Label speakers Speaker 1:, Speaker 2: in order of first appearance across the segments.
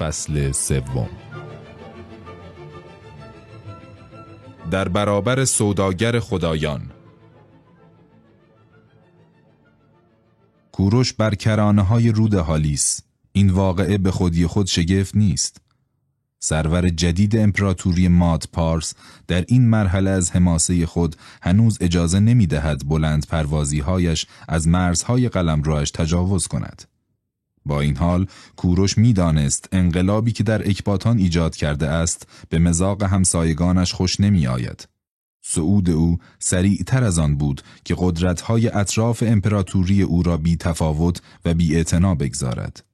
Speaker 1: فصل سوم. در برابر سوداگر خدایان. کوروش بر کرانه های رود هالیس. این واقعه به خودی خود شگفت نیست. سرور جدید امپراتوری ماد پارس در این مرحله از حماسه خود هنوز اجازه نمی دهد بلند پروازی هایش از مرزهای قلم روش تجاوز کند. با این حال کوروش می‌دانست انقلابی که در اکباتان ایجاد کرده است به مزاق همسایگانش خوش نمی آید. سعود او سریعتر از آن بود که قدرتهای اطراف امپراتوری او را بی تفاوت و بی بگذارد.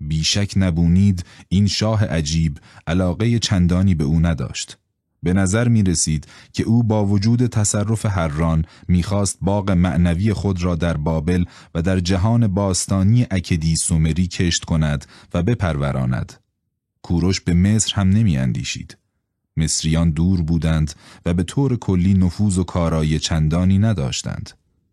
Speaker 1: بیشک نبونید این شاه عجیب علاقه چندانی به او نداشت. به نظر می رسید که او با وجود تصرف هران می‌خواست باغ معنوی خود را در بابل و در جهان باستانی اکدی سومری کشت کند و بپروراند. کوروش به مصر هم نمی اندیشید. مصریان دور بودند و به طور کلی نفوذ و کارایی چندانی نداشتند.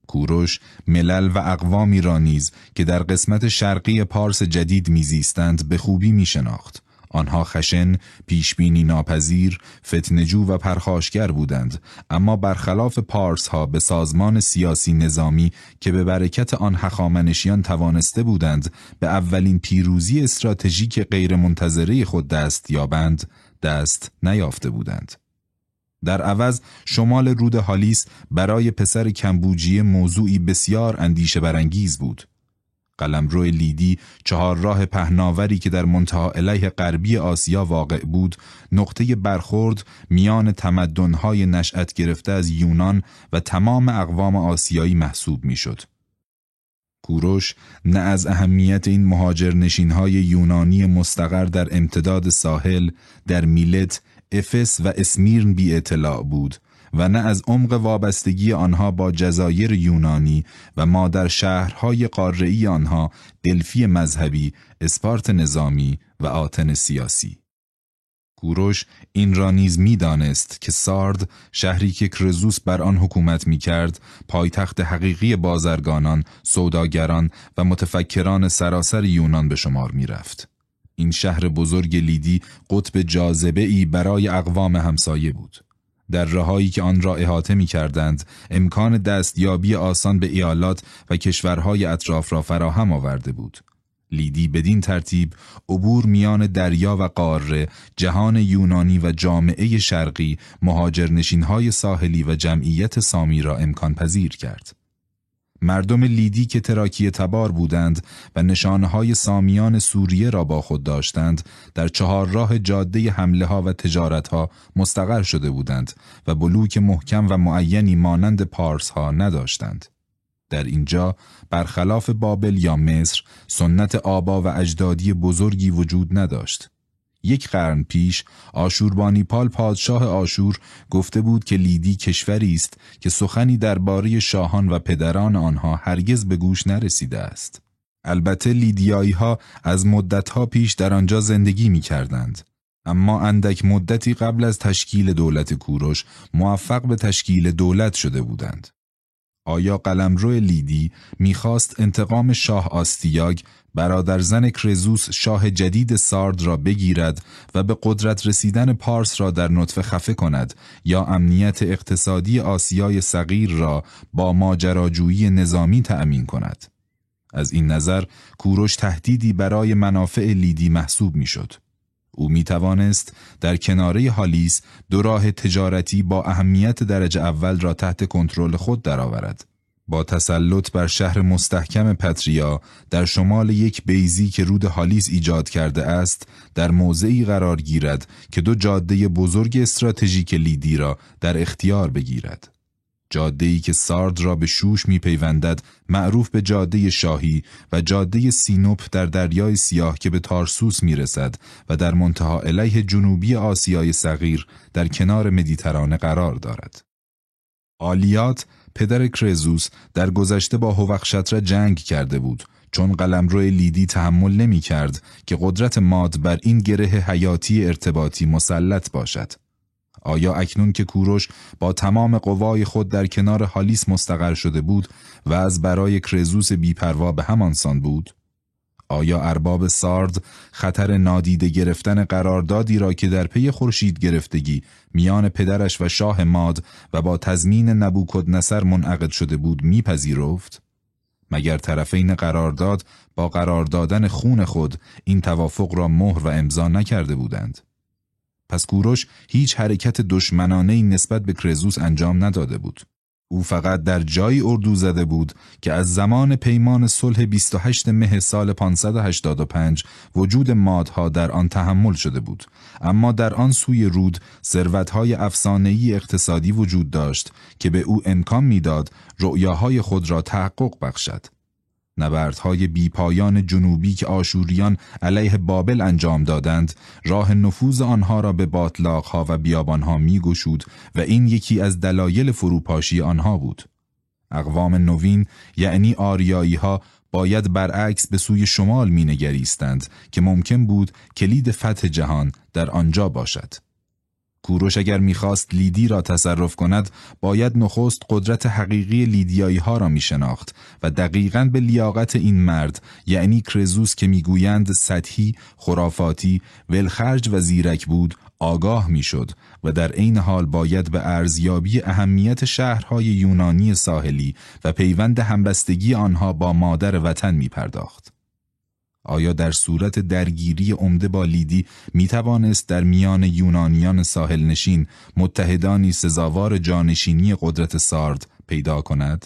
Speaker 1: کوروش ملل و اقوامی را نیز که در قسمت شرقی پارس جدید میزیستند به خوبی میشناخت آنها خشن، پیشبینی ناپذیر، فتنجو و پرخاشگر بودند اما برخلاف پارس ها به سازمان سیاسی نظامی که به برکت آن حخامنشیان توانسته بودند به اولین پیروزی استراتژیک غیرمنتظره خود دست یابند دست نیافته بودند. در عوض شمال رود هالیس برای پسر کمبوجی موضوعی بسیار اندیشه برانگیز بود. قلمرو لیدی چهار راه پهناوری که در منتها علیه غربی آسیا واقع بود نقطه برخورد میان تمدنهای نشأت گرفته از یونان و تمام اقوام آسیایی محسوب می‌شد. کوروش نه از اهمیت این مهاجر های یونانی مستقر در امتداد ساحل در میلت افس و اسمیرن بی اطلاع بود و نه از عمق وابستگی آنها با جزایر یونانی و مادر شهرهای قارعی آنها دلفی مذهبی، اسپارت نظامی و آتن سیاسی. کوروش این را نیز می‌دانست که سارد شهری که کرزوس بر آن حکومت می کرد پایتخت حقیقی بازرگانان، سوداگران و متفکران سراسر یونان به شمار می رفت. این شهر بزرگ لیدی قطب جاذبه ای برای اقوام همسایه بود. در راههایی که آن را احاطه می کردند، امکان دستیابی آسان به ایالات و کشورهای اطراف را فراهم آورده بود. لیدی بدین ترتیب عبور میان دریا و قاره جهان یونانی و جامعه شرقی مهاجرنشینهای ساحلی و جمعیت سامی را امکان پذیر کرد. مردم لیدی که تراکی تبار بودند و نشانهای سامیان سوریه را با خود داشتند در چهار راه جاده حمله ها و تجارت ها مستقر شده بودند و بلوک محکم و معینی مانند پارس ها نداشتند. در اینجا برخلاف بابل یا مصر سنت آبا و اجدادی بزرگی وجود نداشت. یک قرن پیش پال پادشاه آشور گفته بود که لیدی کشوری است که سخنی درباره شاهان و پدران آنها هرگز به گوش نرسیده است. البته لیدیایی ها از مدتها پیش در آنجا زندگی می کردند. اما اندک مدتی قبل از تشکیل دولت کوروش موفق به تشکیل دولت شده بودند. آیا قلمرو لیدی می‌خواست انتقام شاه آستیاگ برادر زن کرزوس شاه جدید سارد را بگیرد و به قدرت رسیدن پارس را در نطفه خفه کند یا امنیت اقتصادی آسیای صغیر را با ماجراجویی نظامی تأمین کند. از این نظر کوروش تهدیدی برای منافع لیدی محسوب می‌شد. او می توانست در کناره هالیس دو راه تجارتی با اهمیت درجه اول را تحت کنترل خود درآورد. با تسلط بر شهر مستحکم پتریا در شمال یک بیزی که رود هالیس ایجاد کرده است در موضعی قرار گیرد که دو جاده بزرگ استراتژیک لیدی را در اختیار بگیرد. جاده‌ای که سارد را به شوش میپیوندد معروف به جاده شاهی و جاده سینوپ در دریای سیاه که به تارسوس می‌رسد و در منتها علیه جنوبی آسیای صغیر در کنار مدیترانه قرار دارد. آلیات پدر کرزوس در گذشته با هوخشتر جنگ کرده بود چون قلمرو لیدی تحمل نمی کرد که قدرت ماد بر این گره حیاتی ارتباطی مسلط باشد. آیا اکنون که کوروش با تمام قوای خود در کنار هالیس مستقر شده بود و از برای کرزوس بیپروا به همانسان بود؟ آیا ارباب سارد خطر نادیده گرفتن قراردادی را که در پی خورشید گرفتگی میان پدرش و شاه ماد و با تضمین نبوکد نصر منعقد شده بود میپذیرفت؟ مگر طرفین قرارداد با قرار دادن خون خود این توافق را مهر و امضا نکرده بودند؟ پس کوروش هیچ حرکت دشمنانه نسبت به کرزوس انجام نداده بود. او فقط در جایی اردو زده بود که از زمان پیمان صلح 28 مه سال 585 وجود مادها در آن تحمل شده بود. اما در آن سوی رود ثروت‌های افسانه‌ای اقتصادی وجود داشت که به او امکان می‌داد رؤیاهای خود را تحقق بخشد. نبردهای بیپایان جنوبی که آشوریان علیه بابل انجام دادند راه نفوذ آنها را به باطلاقها و بیابانها میگشود و این یکی از دلایل فروپاشی آنها بود. اقوام نوین یعنی آریایی ها باید برعکس به سوی شمال مینگریستند که ممکن بود کلید فتح جهان در آنجا باشد. کوروش اگر می‌خواست لیدی را تصرف کند باید نخست قدرت حقیقی لیدیایی ها را می شناخت و دقیقا به لیاقت این مرد یعنی کرزوس که می‌گویند سطحی، خرافاتی، ولخرج و زیرک بود آگاه می‌شد و در عین حال باید به ارزیابی اهمیت شهرهای یونانی ساحلی و پیوند همبستگی آنها با مادر وطن می پرداخت. آیا در صورت درگیری عمده با لیدی می توانست در میان یونانیان ساحل نشین متحدانی سزاوار جانشینی قدرت سارد پیدا کند؟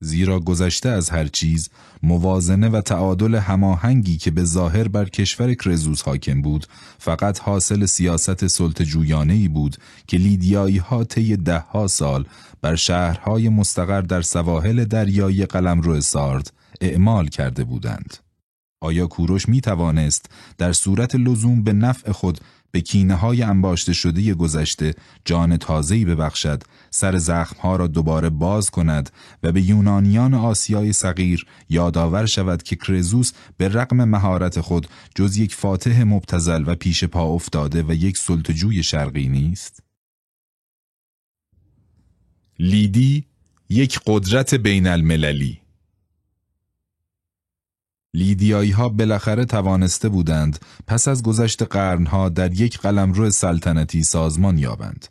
Speaker 1: زیرا گذشته از هر چیز موازنه و تعادل هماهنگی که به ظاهر بر کشور کرزوس حاکم بود فقط حاصل سیاست سلط ای بود که لیدیایی ها طی ده ها سال بر شهرهای مستقر در سواحل دریایی قلمرو سارد اعمال کرده بودند. آیا کوروش می توانست در صورت لزوم به نفع خود به کینه های انباشته شده گذشته جان تازه‌ای ببخشد سر زخمها را دوباره باز کند و به یونانیان آسیای صغیر یادآور شود که کرزوس به رغم مهارت خود جز یک فاتح مبتزل و پیش پا افتاده و یک سلطجوی شرقی نیست؟ لیدی یک قدرت بین المللی لیدیایی ها بالاخره توانسته بودند پس از گذشت قرنها در یک قلمرو سلطنتی سازمان یابند.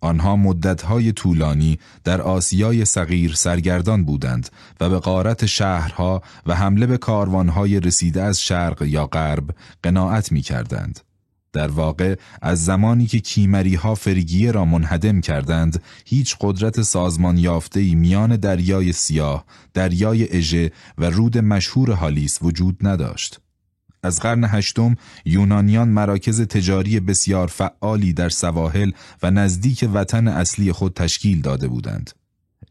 Speaker 1: آنها مدتهای طولانی در آسیای صغیر سرگردان بودند و به قارت شهرها و حمله به کاروانهای رسیده از شرق یا غرب قناعت می کردند. در واقع از زمانی که کیمری ها فریگیه را منهدم کردند هیچ قدرت سازمان یافته میان دریای سیاه، دریای اژه و رود مشهور هالیس وجود نداشت. از قرن هشتم یونانیان مراکز تجاری بسیار فعالی در سواحل و نزدیک وطن اصلی خود تشکیل داده بودند.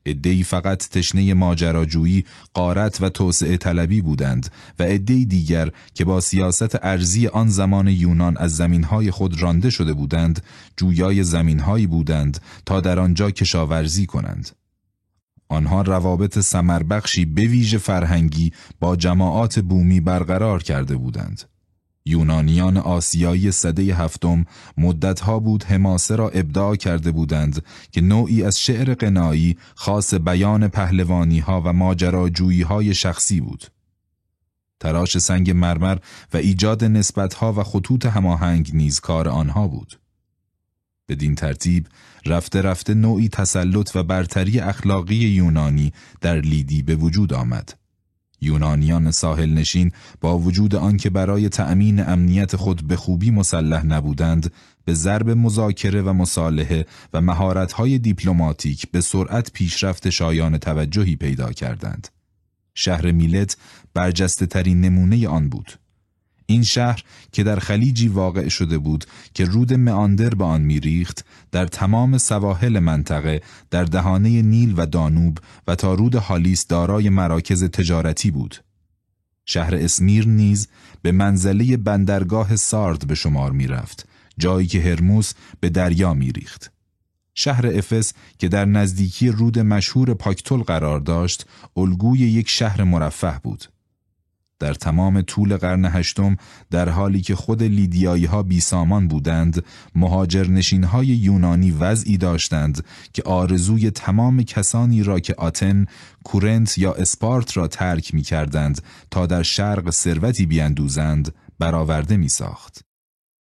Speaker 1: ادهی فقط تشنه ماجراجویی، قارت و توسعه طلبی بودند و عدهای دیگر که با سیاست ارزی آن زمان یونان از زمینهای خود رانده شده بودند، جویای زمینهایی بودند تا در آنجا کشاورزی کنند. آنها روابط سمربخشی به ویژه فرهنگی با جماعات بومی برقرار کرده بودند. یونانیان آسیایی صده هفتم مدتها بود حماسه را ابداع کرده بودند که نوعی از شعر قنایی خاص بیان پهلوانی ها و ماجراجویی های شخصی بود. تراش سنگ مرمر و ایجاد نسبتها و خطوط هماهنگ نیز کار آنها بود. بدین ترتیب رفته رفته نوعی تسلط و برتری اخلاقی یونانی در لیدی به وجود آمد. یونانیان ساحل نشین با وجود آنکه برای تأمین امنیت خود به خوبی مسلح نبودند به ضرب مذاکره و مصالحه و مهارت‌های دیپلماتیک به سرعت پیشرفت شایان توجهی پیدا کردند. شهر میلت برجسته ترین نمونه آن بود. این شهر که در خلیجی واقع شده بود که رود معاندر به آن میریخت در تمام سواحل منطقه در دهانه نیل و دانوب و تا رود هالیس دارای مراکز تجارتی بود. شهر اسمیر نیز به منزله بندرگاه سارد به شمار می‌رفت جایی که هرموس به دریا میریخت. شهر افس که در نزدیکی رود مشهور پاکتول قرار داشت الگوی یک شهر مرفه بود. در تمام طول قرن هشتم در حالی که خود لیدیایی ها بی سامان بودند مهاجرنشین های یونانی وضعی داشتند که آرزوی تمام کسانی را که آتن، کورنت یا اسپارت را ترک می کردند تا در شرق ثروتی بیندوزند برآورده می ساخت.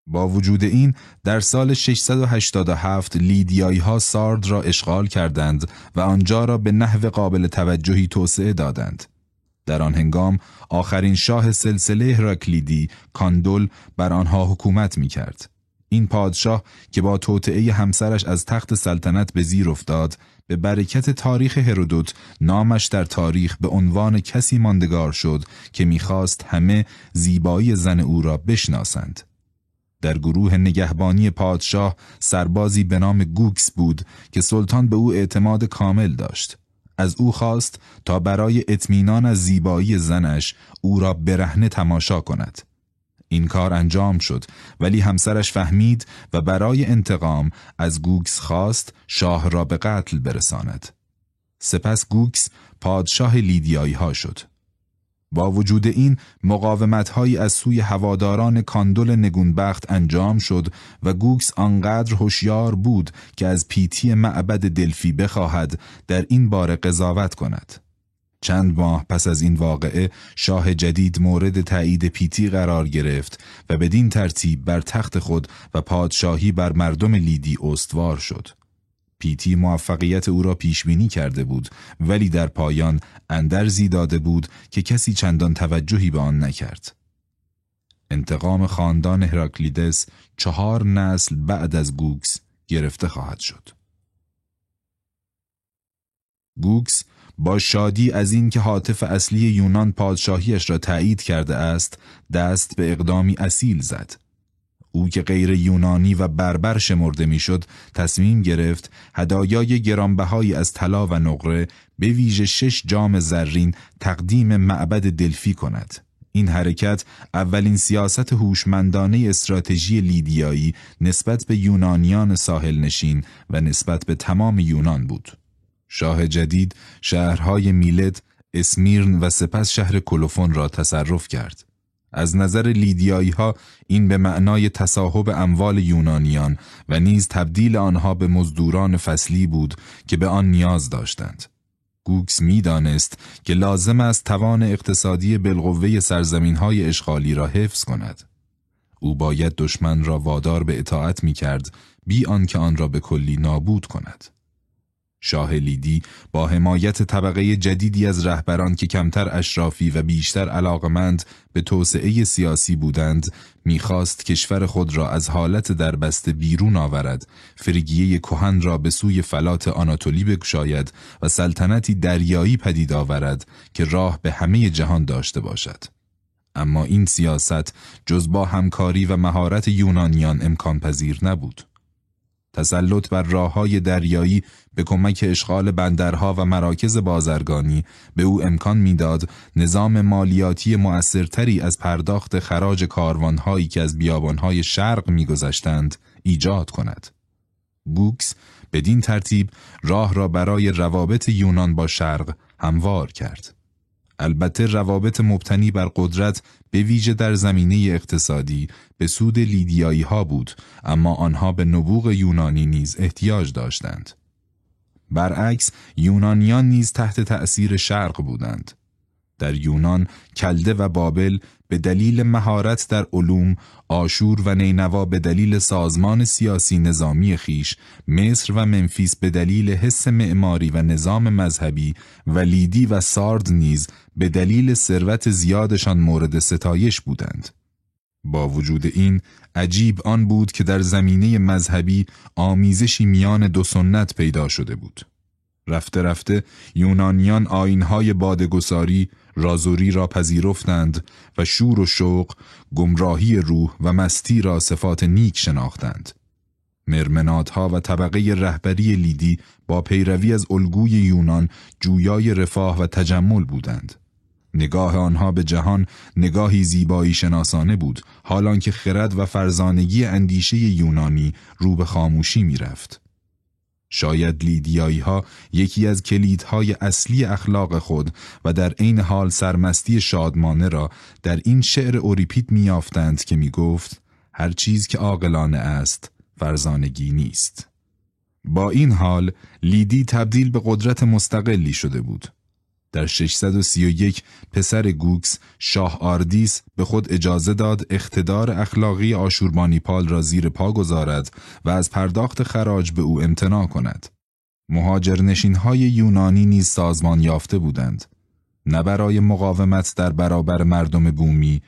Speaker 1: با وجود این در سال 687 لیدیایی ها سارد را اشغال کردند و آنجا را به نحو قابل توجهی توسعه دادند. در آن هنگام آخرین شاه سلسله هراکلیدی کاندول بر آنها حکومت می کرد. این پادشاه که با توطعه همسرش از تخت سلطنت به زیر افتاد به برکت تاریخ هرودوت نامش در تاریخ به عنوان کسی ماندگار شد که می‌خواست همه زیبایی زن او را بشناسند. در گروه نگهبانی پادشاه سربازی به نام گوکس بود که سلطان به او اعتماد کامل داشت. از او خواست تا برای اطمینان از زیبایی زنش او را برهنه تماشا کند. این کار انجام شد ولی همسرش فهمید و برای انتقام از گوکس خواست شاه را به قتل برساند. سپس گوکس پادشاه لیدیایی ها شد. با وجود این مقاومتهایی از سوی هواداران کاندل نگونبخت انجام شد و گوکس آنقدر هوشیار بود که از پیتی معبد دلفی بخواهد در این بار قضاوت کند. چند ماه پس از این واقعه شاه جدید مورد تایید پیتی قرار گرفت و بدین ترتیب بر تخت خود و پادشاهی بر مردم لیدی استوار شد. پیتی موفقیت او را پیش بینی کرده بود ولی در پایان اندرزی داده بود که کسی چندان توجهی به آن نکرد. انتقام خاندان هراکلیدس چهار نسل بعد از گوکس گرفته خواهد شد. گوکس با شادی از اینکه حاطف اصلی یونان پادشاهیش را تایید کرده است دست به اقدامی اصیل زد او که غیر یونانی و بربر شمرده می‌شد تصمیم گرفت هدایای گرانبهایی از طلا و نقره به ویژه شش جام زرین تقدیم معبد دلفی کند. این حرکت اولین سیاست هوشمندانه استراتژی لیدیایی نسبت به یونانیان ساحل نشین و نسبت به تمام یونان بود. شاه جدید شهرهای میلت، اسمیرن و سپس شهر کلوفون را تصرف کرد. از نظر لیدیایی ها این به معنای تصاحب اموال یونانیان و نیز تبدیل آنها به مزدوران فصلی بود که به آن نیاز داشتند. گوکس می‌دانست که لازم است توان اقتصادی بالقوه سرزمین های اشغالی را حفظ کند. او باید دشمن را وادار به اطاعت می کرد بی آنکه آن را به کلی نابود کند. شاه لیدی با حمایت طبقه جدیدی از رهبران که کمتر اشرافی و بیشتر علاقمند به توسعه سیاسی بودند می‌خواست کشور خود را از حالت دربسته بیرون آورد. فریگیه کهن را به سوی فلات آناتولی بگشاید و سلطنتی دریایی پدید آورد که راه به همه جهان داشته باشد. اما این سیاست جز با همکاری و مهارت یونانیان امکان پذیر نبود. تسلط بر راه های دریایی به کمک اشغال بندرها و مراکز بازرگانی به او امکان می‌داد نظام مالیاتی مؤثرتری از پرداخت خراج کاروانهایی که از بیابانهای شرق میگذشتند ایجاد کند. گوکس بدین ترتیب راه را برای روابط یونان با شرق هموار کرد. البته روابط مبتنی بر قدرت به ویژه در زمینه اقتصادی به سود لیدیایی ها بود اما آنها به نبوغ یونانی نیز احتیاج داشتند. برعکس یونانیان نیز تحت تأثیر شرق بودند. در یونان کلده و بابل به دلیل مهارت در علوم، آشور و نینوا به دلیل سازمان سیاسی نظامی خیش، مصر و منفیس به دلیل حس معماری و نظام مذهبی و لیدی و سارد نیز به دلیل ثروت زیادشان مورد ستایش بودند. با وجود این عجیب آن بود که در زمینه مذهبی آمیزشی میان دو سنت پیدا شده بود. رفته رفته یونانیان آینهای بادگساری رازوری را پذیرفتند و شور و شوق گمراهی روح و مستی را صفات نیک شناختند. مرمنادها و طبقه رهبری لیدی با پیروی از الگوی یونان جویای رفاه و تجمل بودند. نگاه آنها به جهان نگاهی زیبایی شناسانه بود حالان که خرد و فرزانگی اندیشه یونانی رو به خاموشی می رفت. شاید لیدیایی ها یکی از کلیدهای اصلی اخلاق خود و در عین حال سرمستی شادمانه را در این شعر اوریپید می‌یافتند که می گفت هر چیز که عاقلانه است فرزانگی نیست. با این حال لیدی تبدیل به قدرت مستقلی شده بود. در 631 پسر گوکس شاه آردیس به خود اجازه داد اقتدار اخلاقی آشوربانیپال را زیر پا گذارد و از پرداخت خراج به او امتناع کند. مهاجرنشین های یونانی نیز سازمان یافته بودند. نه برای مقاومت در برابر مردم بومی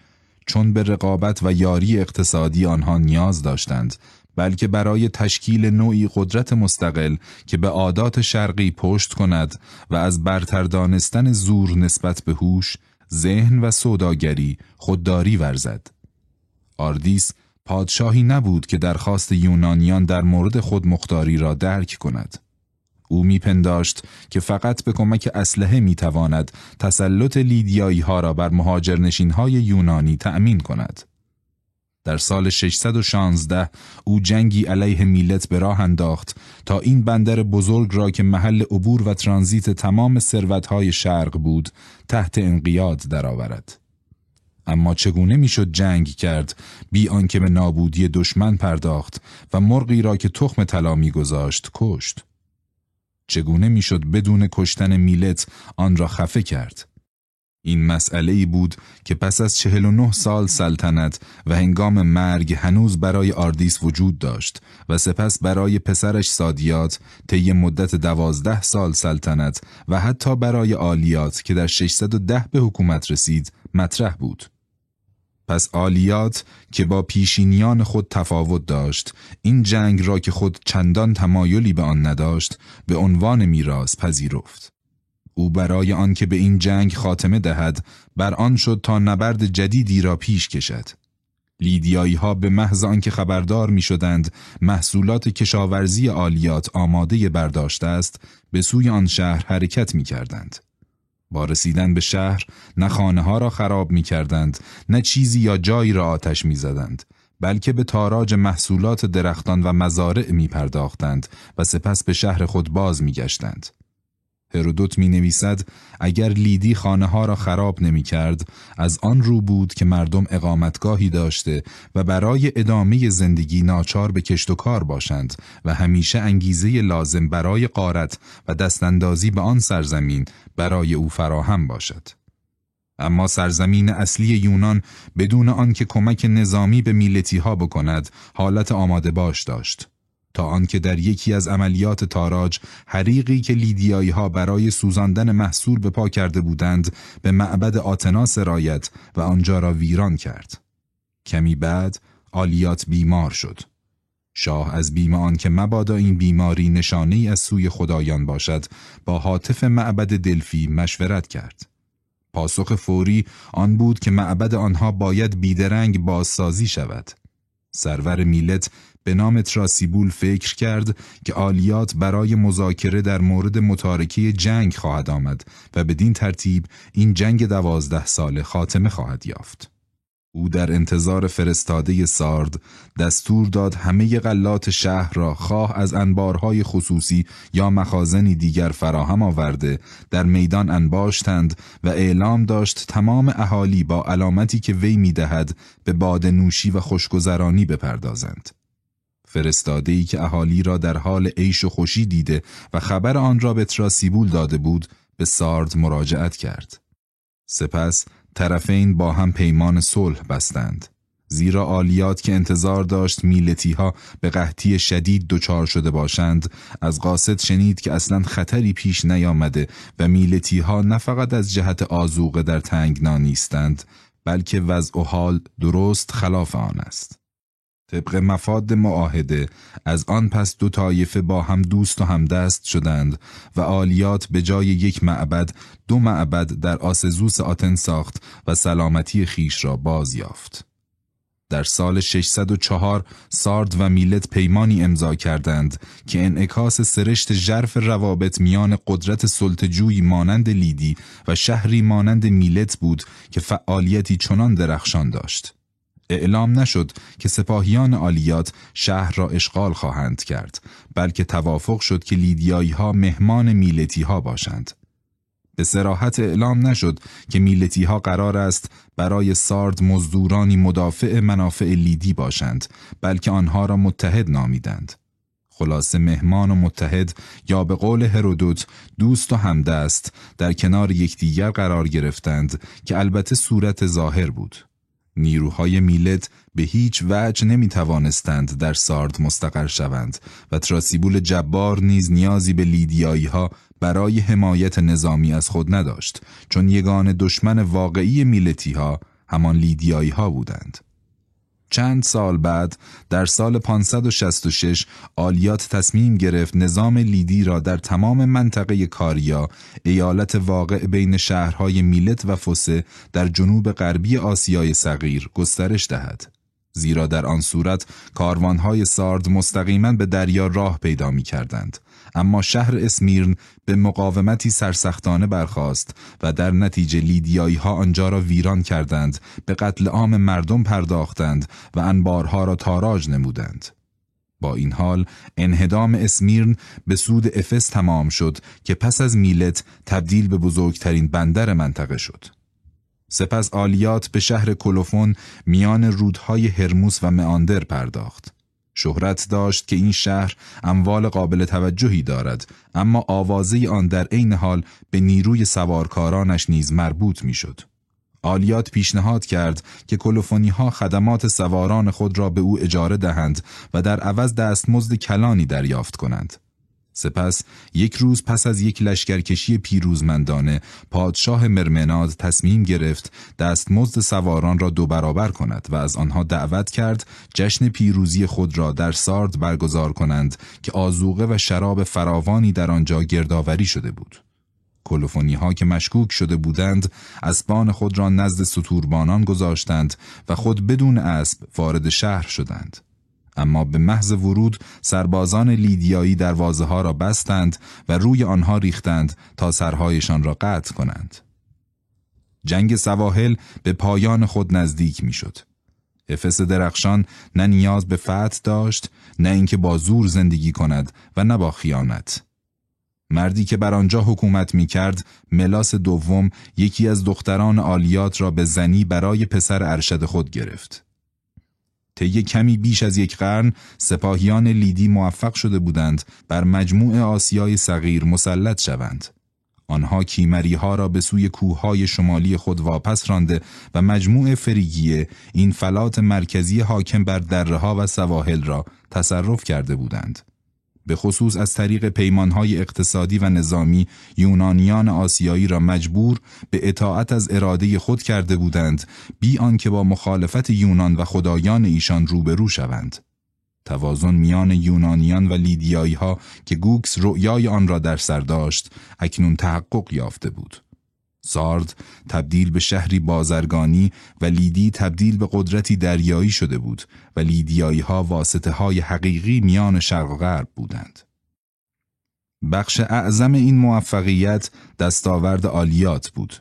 Speaker 1: چون به رقابت و یاری اقتصادی آنها نیاز داشتند بلکه برای تشکیل نوعی قدرت مستقل که به عادات شرقی پشت کند و از برتر دانستن زور نسبت به هوش، ذهن و سوداگری خودداری ورزد. آردیس پادشاهی نبود که درخواست یونانیان در مورد خود مختاری را درک کند. او میپنداشت که فقط به کمک اسلحه می‌تواند تسلط لیدیایی ها را بر مهاجرنشین های یونانی تأمین کند. در سال 616 او جنگی علیه میلت به راه انداخت تا این بندر بزرگ را که محل عبور و ترانزیت تمام ثروتهای شرق بود تحت انقیاد درآورد. اما چگونه می‌شد جنگ کرد؟ بی آنکه به نابودی دشمن پرداخت و مرغی را که تخم طلا میگذاشت کشت. چگونه می‌شد بدون کشتن میلت آن را خفه کرد؟ این مسئله ای بود که پس از 49 سال سلطنت و هنگام مرگ هنوز برای آردیس وجود داشت و سپس برای پسرش سادیات طی مدت دوازده سال سلطنت و حتی برای آلیات که در 610 به حکومت رسید مطرح بود. پس آلیات که با پیشینیان خود تفاوت داشت این جنگ را که خود چندان تمایلی به آن نداشت به عنوان میراث پذیرفت. او برای آنکه به این جنگ خاتمه دهد بر آن شد تا نبرد جدیدی را پیش کشد لیدیایی ها به محض آنکه خبردار می شدند محصولات کشاورزی آلیات آماده برداشته است به سوی آن شهر حرکت می کردند. با رسیدن به شهر نه خانه ها را خراب می کردند نه چیزی یا جایی را آتش می زدند بلکه به تاراج محصولات درختان و مزارع می پرداختند و سپس به شهر خود باز می گشتند. هرودوت می نویسد اگر لیدی خانه ها را خراب نمی کرد از آن رو بود که مردم اقامتگاهی داشته و برای ادامه زندگی ناچار به کشت و کار باشند و همیشه انگیزه لازم برای قارت و دستاندازی به آن سرزمین برای او فراهم باشد. اما سرزمین اصلی یونان بدون آنکه کمک نظامی به میلتی ها بکند حالت آماده باش داشت. تا آنکه در یکی از عملیات تاراج حریقی که لیدیایی ها برای سوزاندن محصول به پا کرده بودند به معبد آتنا سرایت و آنجا را ویران کرد. کمی بعد آلیات بیمار شد. شاه از بیم آن که مبادا این بیماری نشانه از سوی خدایان باشد با حاطف معبد دلفی مشورت کرد. پاسخ فوری آن بود که معبد آنها باید بیدرنگ بازسازی شود. سرور میلت به نام تراسیبول فکر کرد که آلیات برای مذاکره در مورد متارکه جنگ خواهد آمد و بدین ترتیب این جنگ دوازده ساله خاتمه خواهد یافت. او در انتظار فرستاده سارد دستور داد همه غلات شهر را خواه از انبارهای خصوصی یا مخازنی دیگر فراهم آورده در میدان انباشتند و اعلام داشت تمام اهالی با علامتی که وی می‌دهد به باد نوشی و خوشگذرانی بپردازند. فرستاده ای که اهالی را در حال عیش و خوشی دیده و خبر آن را به تراسیبول داده بود به سارد مراجعت کرد. سپس طرفین با هم پیمان صلح بستند. زیرا آلیات که انتظار داشت میلتی ها به قحطی شدید دچار شده باشند از قاصد شنید که اصلا خطری پیش نیامده و میلتی ها نه فقط از جهت آزوقه در تنگنا نیستند بلکه وضع و حال درست خلاف آن است. طبق مفاد معاهده از آن پس دو طایفه با هم دوست و هم دست شدند و آلیات به جای یک معبد دو معبد در آسزوس آتن ساخت و سلامتی خیش را باز یافت. در سال 604 سارد و میلت پیمانی امضا کردند که انعکاس سرشت ژرف روابط میان قدرت سلطجویی مانند لیدی و شهری مانند میلت بود که فعالیتی چنان درخشان داشت. اعلام نشد که سپاهیان آلیات شهر را اشغال خواهند کرد بلکه توافق شد که لیدیایی ها مهمان میلتی ها باشند. به سراحت اعلام نشد که میلتی ها قرار است برای سارد مزدورانی مدافع منافع لیدی باشند بلکه آنها را متحد نامیدند. خلاصه مهمان و متحد یا به قول هرودوت دوست و همدست در کنار یکدیگر قرار گرفتند که البته صورت ظاهر بود. نیروهای میلت به هیچ وجه نمی توانستند در سارد مستقر شوند و تراسیبول جبار نیز نیازی به لیدیایی ها برای حمایت نظامی از خود نداشت چون یگان دشمن واقعی میلتی ها همان لیدیایی ها بودند. چند سال بعد در سال 566 آلیات تصمیم گرفت نظام لیدی را در تمام منطقه کاریا ایالت واقع بین شهرهای میلت و فوسه در جنوب غربی آسیای صغیر گسترش دهد. زیرا در آن صورت کاروانهای سارد مستقیما به دریا راه پیدا می کردند. اما شهر اسمیرن به مقاومتی سرسختانه برخاست و در نتیجه لیدیایی ها آنجا را ویران کردند به قتل عام مردم پرداختند و انبارها را تاراج نمودند. با این حال انهدام اسمیرن به سود افس تمام شد که پس از میلت تبدیل به بزرگترین بندر منطقه شد. سپس آلیات به شهر کلوفون میان رودهای هرموس و معاندر پرداخت. شهرت داشت که این شهر اموال قابل توجهی دارد اما آوازه آن در عین حال به نیروی سوارکارانش نیز مربوط می‌شد. آلیات پیشنهاد کرد که کلوفونی ها خدمات سواران خود را به او اجاره دهند و در عوض دستمزد کلانی دریافت کنند. سپس یک روز پس از یک لشکرکشی پیروزمندانه پادشاه مرمناد تصمیم گرفت دستمزد سواران را دو برابر کند و از آنها دعوت کرد جشن پیروزی خود را در سارد برگزار کنند که آزوقه و شراب فراوانی در آنجا گردآوری شده بود. کلوفونی ها که مشکوک شده بودند اسبان خود را نزد ستوربانان گذاشتند و خود بدون اسب وارد شهر شدند. اما به محض ورود سربازان لیدیایی دروازه ها را بستند و روی آنها ریختند تا سرهایشان را قطع کنند. جنگ سواحل به پایان خود نزدیک می‌شد. افس درخشان نه نیاز به فتح داشت نه اینکه با زور زندگی کند و نه با خیانت. مردی که بر آنجا حکومت می کرد ملاس دوم یکی از دختران آلیات را به زنی برای پسر ارشد خود گرفت. طی کمی بیش از یک قرن سپاهیان لیدی موفق شده بودند بر مجموع آسیای صغیر مسلط شوند. آنها کیمری ها را به سوی کوههای شمالی خود واپس رانده و مجموع فریگیه این فلات مرکزی حاکم بر دره ها و سواحل را تصرف کرده بودند. به خصوص از طریق پیمانهای اقتصادی و نظامی یونانیان آسیایی را مجبور به اطاعت از اراده خود کرده بودند بی آنکه با مخالفت یونان و خدایان ایشان روبرو شوند. توازن میان یونانیان و لیدیایی ها که گوکس رؤیای آن را در سر داشت اکنون تحقق یافته بود. سارد تبدیل به شهری بازرگانی و لیدی تبدیل به قدرتی دریایی شده بود و لیدیایی ها واسطه های حقیقی میان شرق و غرب بودند. بخش اعظم این موفقیت دستاورد آلیات بود.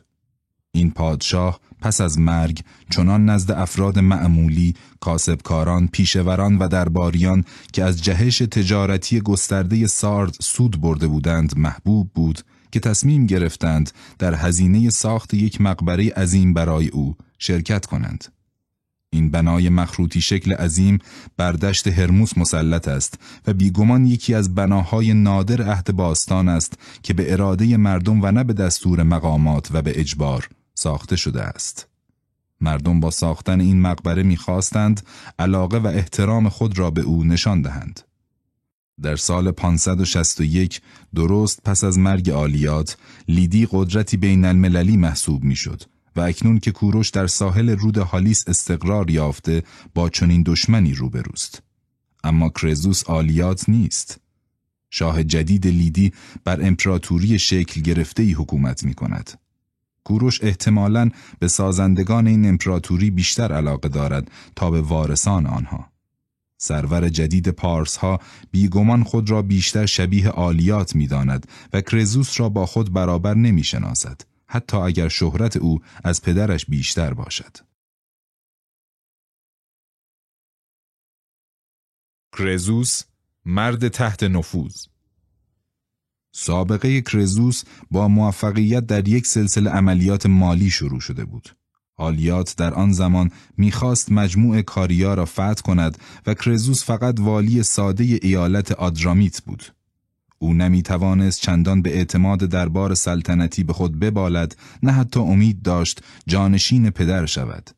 Speaker 1: این پادشاه پس از مرگ چنان نزد افراد معمولی، کاسبکاران، پیشوران و درباریان که از جهش تجارتی گسترده سارد سود برده بودند محبوب بود که تصمیم گرفتند در هزینه ساخت یک مقبره عظیم برای او شرکت کنند. این بنای مخروطی شکل عظیم بر دشت هرموس مسلط است و بیگمان یکی از بناهای نادر عهد باستان است که به اراده مردم و نه به دستور مقامات و به اجبار ساخته شده است. مردم با ساختن این مقبره می‌خواستند علاقه و احترام خود را به او نشان دهند. در سال 561 درست پس از مرگ آلیات لیدی قدرتی بین المللی محسوب می‌شد و اکنون که کوروش در ساحل رود هالیس استقرار یافته با چنین دشمنی روبروست اما کرزوس آلیات نیست شاه جدید لیدی بر امپراتوری شکل گرفته ای حکومت می کند. کوروش احتمالاً به سازندگان این امپراتوری بیشتر علاقه دارد تا به وارثان آنها. سرور جدید پارس ها بیگمان خود را بیشتر شبیه آلیات می داند و کرزوس را با خود برابر نمی شناسد. حتی اگر شهرت او از پدرش بیشتر باشد. کرزوس مرد تحت نفوذ سابقه کرزوس با موفقیت در یک سلسله عملیات مالی شروع شده بود. آلیات در آن زمان می‌خواست مجموع کاریا را فتح کند و کرزوس فقط والی ساده ایالت آدرامیت بود. او نمی توانست چندان به اعتماد دربار سلطنتی به خود ببالد نه حتی امید داشت جانشین پدر شود.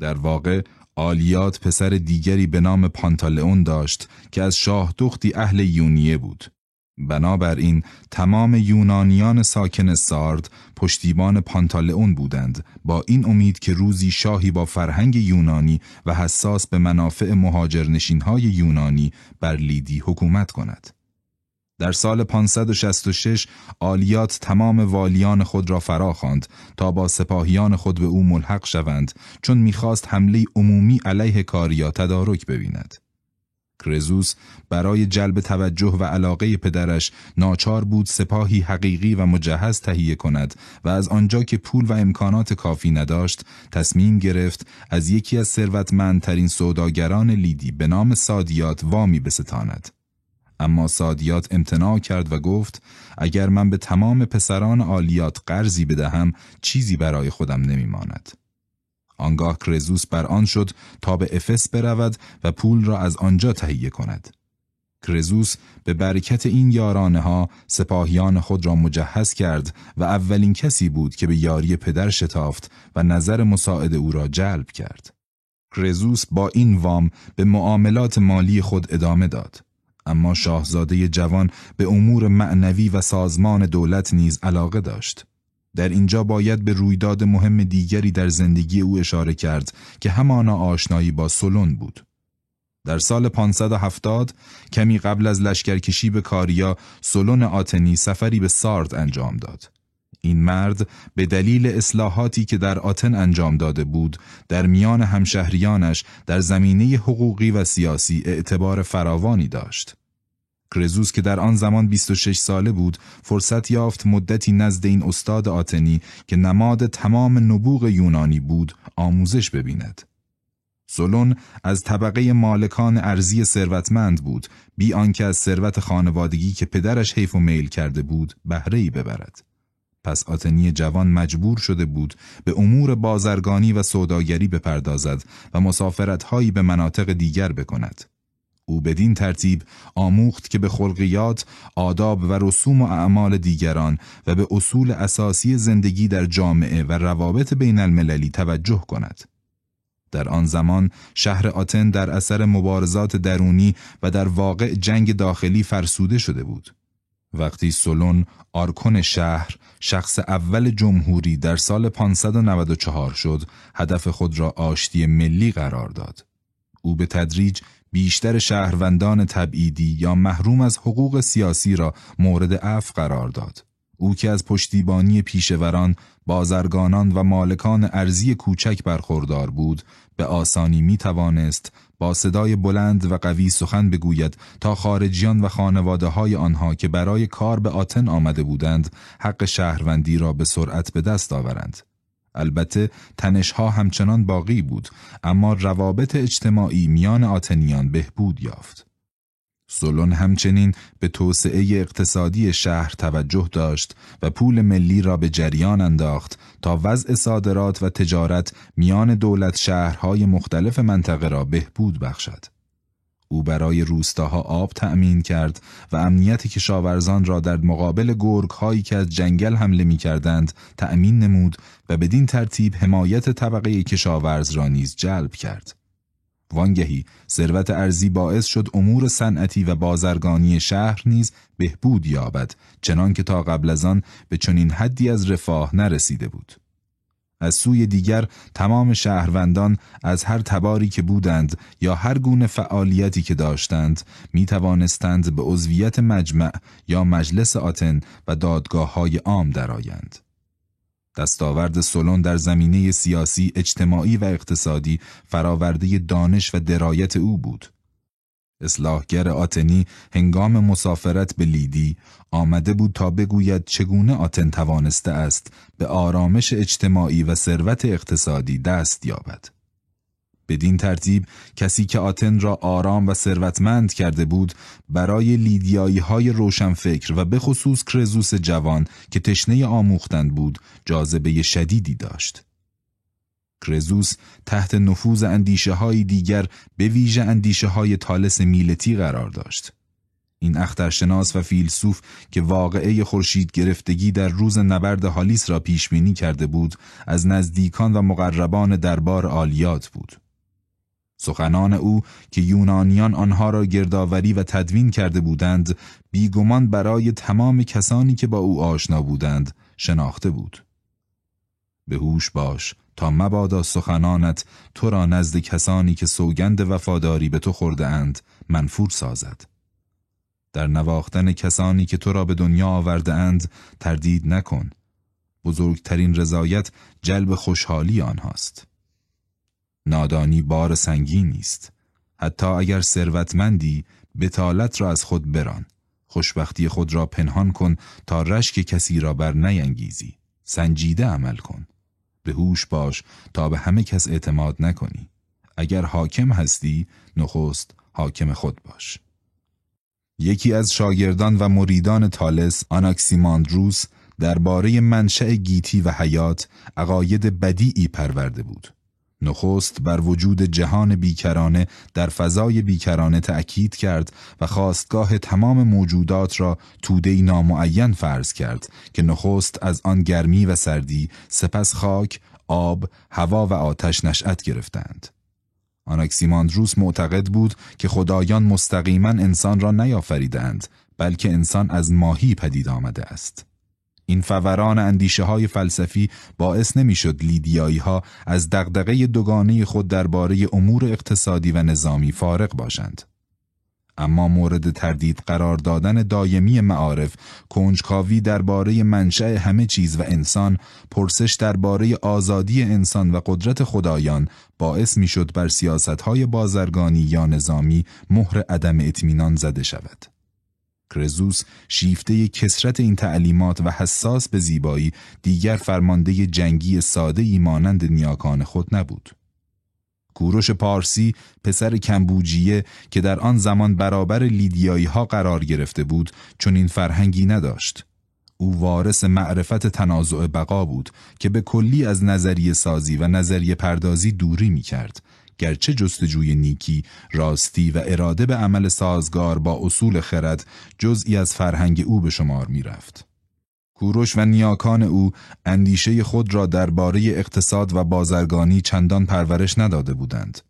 Speaker 1: در واقع آلیات پسر دیگری به نام پانتالئون داشت که از شاه دختی اهل یونیه بود. بنابراین تمام یونانیان ساکن سارد پشتیبان پانتالئون بودند با این امید که روزی شاهی با فرهنگ یونانی و حساس به منافع مهاجرنشینهای یونانی بر لیدی حکومت کند. در سال 566 آلیات تمام والیان خود را فرا خواند تا با سپاهیان خود به او ملحق شوند چون می‌خواست حمله عمومی علیه کاریا تدارک ببیند. کرزوس برای جلب توجه و علاقه پدرش ناچار بود سپاهی حقیقی و مجهز تهیه کند و از آنجا که پول و امکانات کافی نداشت تصمیم گرفت از یکی از ثروتمندترین سوداگران لیدی به نام سادیات وامی بستاند. اما سادیات امتناع کرد و گفت اگر من به تمام پسران عالیات قرضی بدهم چیزی برای خودم نمیماند. آنگاه کرزوس بر آن شد تا به افس برود و پول را از آنجا تهیه کند. کرزوس به برکت این یارانه ها سپاهیان خود را مجهز کرد و اولین کسی بود که به یاری پدر شتافت و نظر مساعد او را جلب کرد. کرزوس با این وام به معاملات مالی خود ادامه داد. اما شاهزاده جوان به امور معنوی و سازمان دولت نیز علاقه داشت. در اینجا باید به رویداد مهم دیگری در زندگی او اشاره کرد که همانا آشنایی با سولون بود. در سال 570 کمی قبل از لشکرکشی به کاریا سولون آتنی سفری به سارد انجام داد. این مرد به دلیل اصلاحاتی که در آتن انجام داده بود در میان همشهریانش در زمینه حقوقی و سیاسی اعتبار فراوانی داشت. کرزوس که در آن زمان 26 ساله بود فرصت یافت مدتی نزد این استاد آتنی که نماد تمام نبوغ یونانی بود آموزش ببیند. سولون از طبقه مالکان ارزی ثروتمند بود بی آنکه از ثروت خانوادگی که پدرش حیف و میل کرده بود بهره ای ببرد. پس آتنی جوان مجبور شده بود به امور بازرگانی و سوداگری بپردازد و مسافرتهایی به مناطق دیگر بکند. او بدین ترتیب آموخت که به خلقیات، آداب و رسوم و اعمال دیگران و به اصول اساسی زندگی در جامعه و روابط بین المللی توجه کند. در آن زمان شهر آتن در اثر مبارزات درونی و در واقع جنگ داخلی فرسوده شده بود. وقتی سولون آرکون شهر شخص اول جمهوری در سال 594 شد هدف خود را آشتی ملی قرار داد. او به تدریج بیشتر شهروندان تبعیدی یا محروم از حقوق سیاسی را مورد عفو قرار داد. او که از پشتیبانی پیشوران، بازرگانان و مالکان ارزی کوچک برخوردار بود، به آسانی می توانست با صدای بلند و قوی سخن بگوید تا خارجیان و خانواده های آنها که برای کار به آتن آمده بودند حق شهروندی را به سرعت به دست آورند. البته تنشها همچنان باقی بود اما روابط اجتماعی میان آتنیان بهبود یافت. سولون همچنین به توسعه اقتصادی شهر توجه داشت و پول ملی را به جریان انداخت تا وضع صادرات و تجارت میان دولت شهرهای مختلف منطقه را بهبود بخشد. او برای روستاها آب تأمین کرد و امنیت کشاورزان را در مقابل گرگ هایی که از جنگل حمله می کردند تأمین نمود و بدین ترتیب حمایت طبقه کشاورز را نیز جلب کرد. وانگهی ثروت ارزی باعث شد امور صنعتی و بازرگانی شهر نیز بهبود یابد چنان که تا قبل از آن به چنین حدی از رفاه نرسیده بود. از سوی دیگر تمام شهروندان از هر تباری که بودند یا هر گونه فعالیتی که داشتند می توانستند به عضویت مجمع یا مجلس آتن و دادگاه های عام درآیند. دستاورد سولون در زمینه سیاسی، اجتماعی و اقتصادی فراورده دانش و درایت او بود. اصلاحگر آتنی هنگام مسافرت به لیدی آمده بود تا بگوید چگونه آتن توانسته است به آرامش اجتماعی و ثروت اقتصادی دست یابد. بدین ترتیب کسی که آتن را آرام و ثروتمند کرده بود برای لیدیایی های روشنفکر و به خصوص کرزوس جوان که تشنه آموختند بود جاذبه شدیدی داشت. کرزوس تحت نفوذ اندیشه های دیگر به ویژه اندیشه های تالس میلتی قرار داشت. این اخترشناس و فیلسوف که واقعه خورشید گرفتگی در روز نبرد هالیس را پیش بینی کرده بود از نزدیکان و مقربان دربار عالیات بود. سخنان او که یونانیان آنها را گردآوری و تدوین کرده بودند بیگمان برای تمام کسانی که با او آشنا بودند شناخته بود. به هوش باش. تا مبادا سخنانت تو را نزد کسانی که سوگند وفاداری به تو خورده اند منفور سازد. در نواختن کسانی که تو را به دنیا آورده اند تردید نکن. بزرگترین رضایت جلب خوشحالی آنهاست. نادانی بار سنگینی است حتی اگر ثروتمندی بتالت را از خود بران. خوشبختی خود را پنهان کن تا رشک کسی را بر نینگیزی سنجیده عمل کن. به هوش باش تا به همه کس اعتماد نکنی. اگر حاکم هستی نخست حاکم خود باش. یکی از شاگردان و مریدان تالس آناکسیماندروس درباره منشأ گیتی و حیات عقاید بدیعی پرورده بود. نخست بر وجود جهان بیکرانه در فضای بیکرانه تأکید کرد و خواستگاه تمام موجودات را توده نامعین فرض کرد که نخست از آن گرمی و سردی سپس خاک، آب، هوا و آتش نشأت گرفتند. آناکسیماندروس معتقد بود که خدایان مستقیما انسان را نیافریدند بلکه انسان از ماهی پدید آمده است. این فوران اندیشه های فلسفی باعث نمی‌شد لیدیایی ها از دغدغه دوگانه خود درباره امور اقتصادی و نظامی فارغ باشند. اما مورد تردید قرار دادن دایمی معارف کنجکاوی درباره منشأ همه چیز و انسان پرسش درباره آزادی انسان و قدرت خدایان باعث می‌شد بر سیاستهای بازرگانی یا نظامی مهر عدم اطمینان زده شود کرزوس شیفته کسرت این تعلیمات و حساس به زیبایی دیگر فرمانده جنگی ساده ای مانند نیاکان خود نبود کوروش پارسی پسر کمبوجیه که در آن زمان برابر لیدیایی ها قرار گرفته بود چون این فرهنگی نداشت. او وارث معرفت تنازع بقا بود که به کلی از نظریه سازی و نظریه پردازی دوری می کرد. گرچه جستجوی نیکی، راستی و اراده به عمل سازگار با اصول خرد جزئی از فرهنگ او به شمار می رفت. کوروش و نیاکان او اندیشه خود را درباره اقتصاد و بازرگانی چندان پرورش نداده بودند.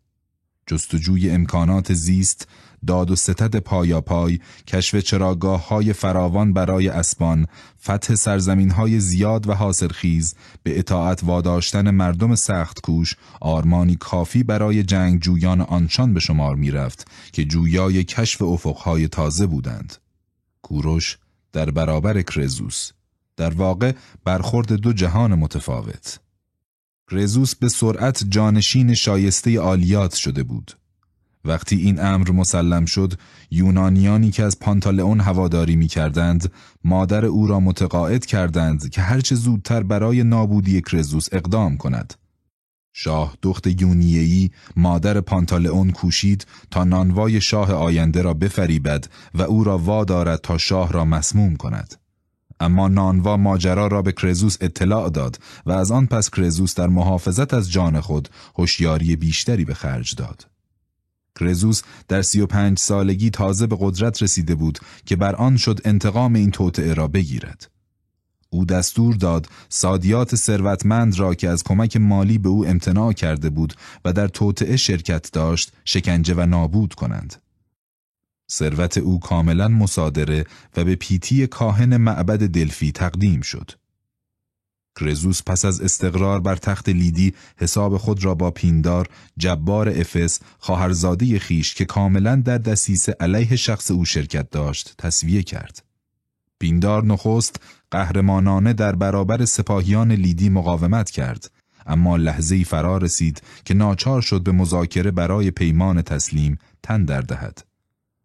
Speaker 1: جستجوی امکانات زیست، داد و ستد پایاپای، کشف چراگاه های فراوان برای اسبان، فتح سرزمین های زیاد و حاصلخیز، به اطاعت واداشتن مردم سخت کوش، آرمانی کافی برای جنگ جویان آنچان به شمار می رفت که جویای کشف افقهای تازه بودند. کوروش در برابر کرزوس در واقع برخورد دو جهان متفاوت. رزوس به سرعت جانشین شایسته آلیات شده بود. وقتی این امر مسلم شد، یونانیانی که از پانتالئون هواداری می کردند، مادر او را متقاعد کردند که هرچه زودتر برای نابودی کرزوس اقدام کند. شاه دخت یونیهی مادر پانتالئون کوشید تا نانوای شاه آینده را بفریبد و او را وادارد تا شاه را مسموم کند. اما نانوا ماجرا را به کرزوس اطلاع داد و از آن پس کرزوس در محافظت از جان خود هوشیاری بیشتری به خرج داد. کرزوس در سی و پنج سالگی تازه به قدرت رسیده بود که بر آن شد انتقام این توطعه را بگیرد. او دستور داد سادیات ثروتمند را که از کمک مالی به او امتناع کرده بود و در توطعه شرکت داشت شکنجه و نابود کنند. ثروت او کاملا مصادره و به پیتی کاهن معبد دلفی تقدیم شد. کرزوس پس از استقرار بر تخت لیدی حساب خود را با پیندار جبار افس خواهرزاده خیش که کاملا در دسیسه علیه شخص او شرکت داشت تصویه کرد. پیندار نخست قهرمانانه در برابر سپاهیان لیدی مقاومت کرد اما لحظه‌ای فرا رسید که ناچار شد به مذاکره برای پیمان تسلیم تن در دهد.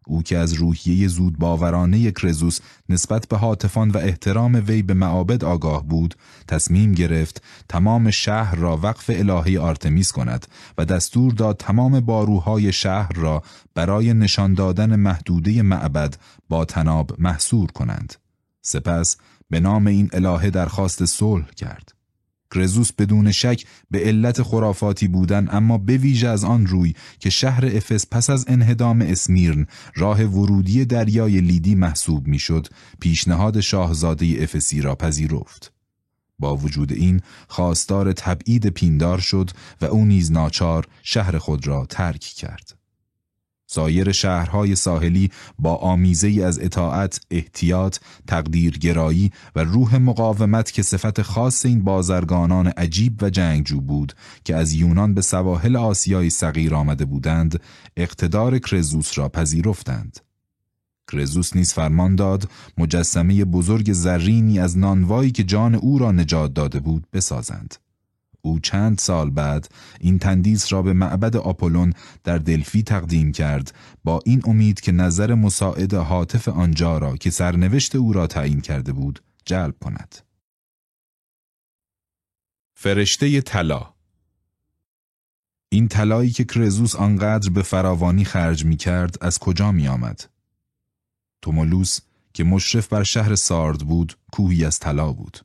Speaker 1: او که از روحیه زود باورانه کرزوس نسبت به حاطفان و احترام وی به معابد آگاه بود تصمیم گرفت تمام شهر را وقف الهه آرتمیس کند و دستور داد تمام باروهای شهر را برای نشان دادن محدوده معبد با تناب محصور کنند. سپس به نام این الهه درخواست صلح کرد. کرزوس بدون شک به علت خرافاتی بودن اما به ویژه از آن روی که شهر افس پس از انهدام اسمیرن راه ورودی دریای لیدی محسوب می‌شد. پیشنهاد شاهزاده افسی را پذیرفت. با وجود این خواستار تبعید پیندار شد و او نیز ناچار شهر خود را ترک کرد. سایر شهرهای ساحلی با آمیزه ای از اطاعت، احتیاط، تقدیرگرایی و روح مقاومت که صفت خاص این بازرگانان عجیب و جنگجو بود که از یونان به سواحل آسیای صغیر آمده بودند، اقتدار کرزوس را پذیرفتند. کرزوس نیز فرمان داد مجسمه بزرگ زرینی از نانوایی که جان او را نجات داده بود بسازند. او چند سال بعد این تندیس را به معبد آپولون در دلفی تقدیم کرد با این امید که نظر مساعد حاطف آنجا را که سرنوشت او را تعیین کرده بود جلب کند. فرشته طلا این طلایی که کرزوس آنقدر به فراوانی خرج می کرد از کجا می آمد؟ تومولوس که مشرف بر شهر سارد بود کوهی از طلا بود.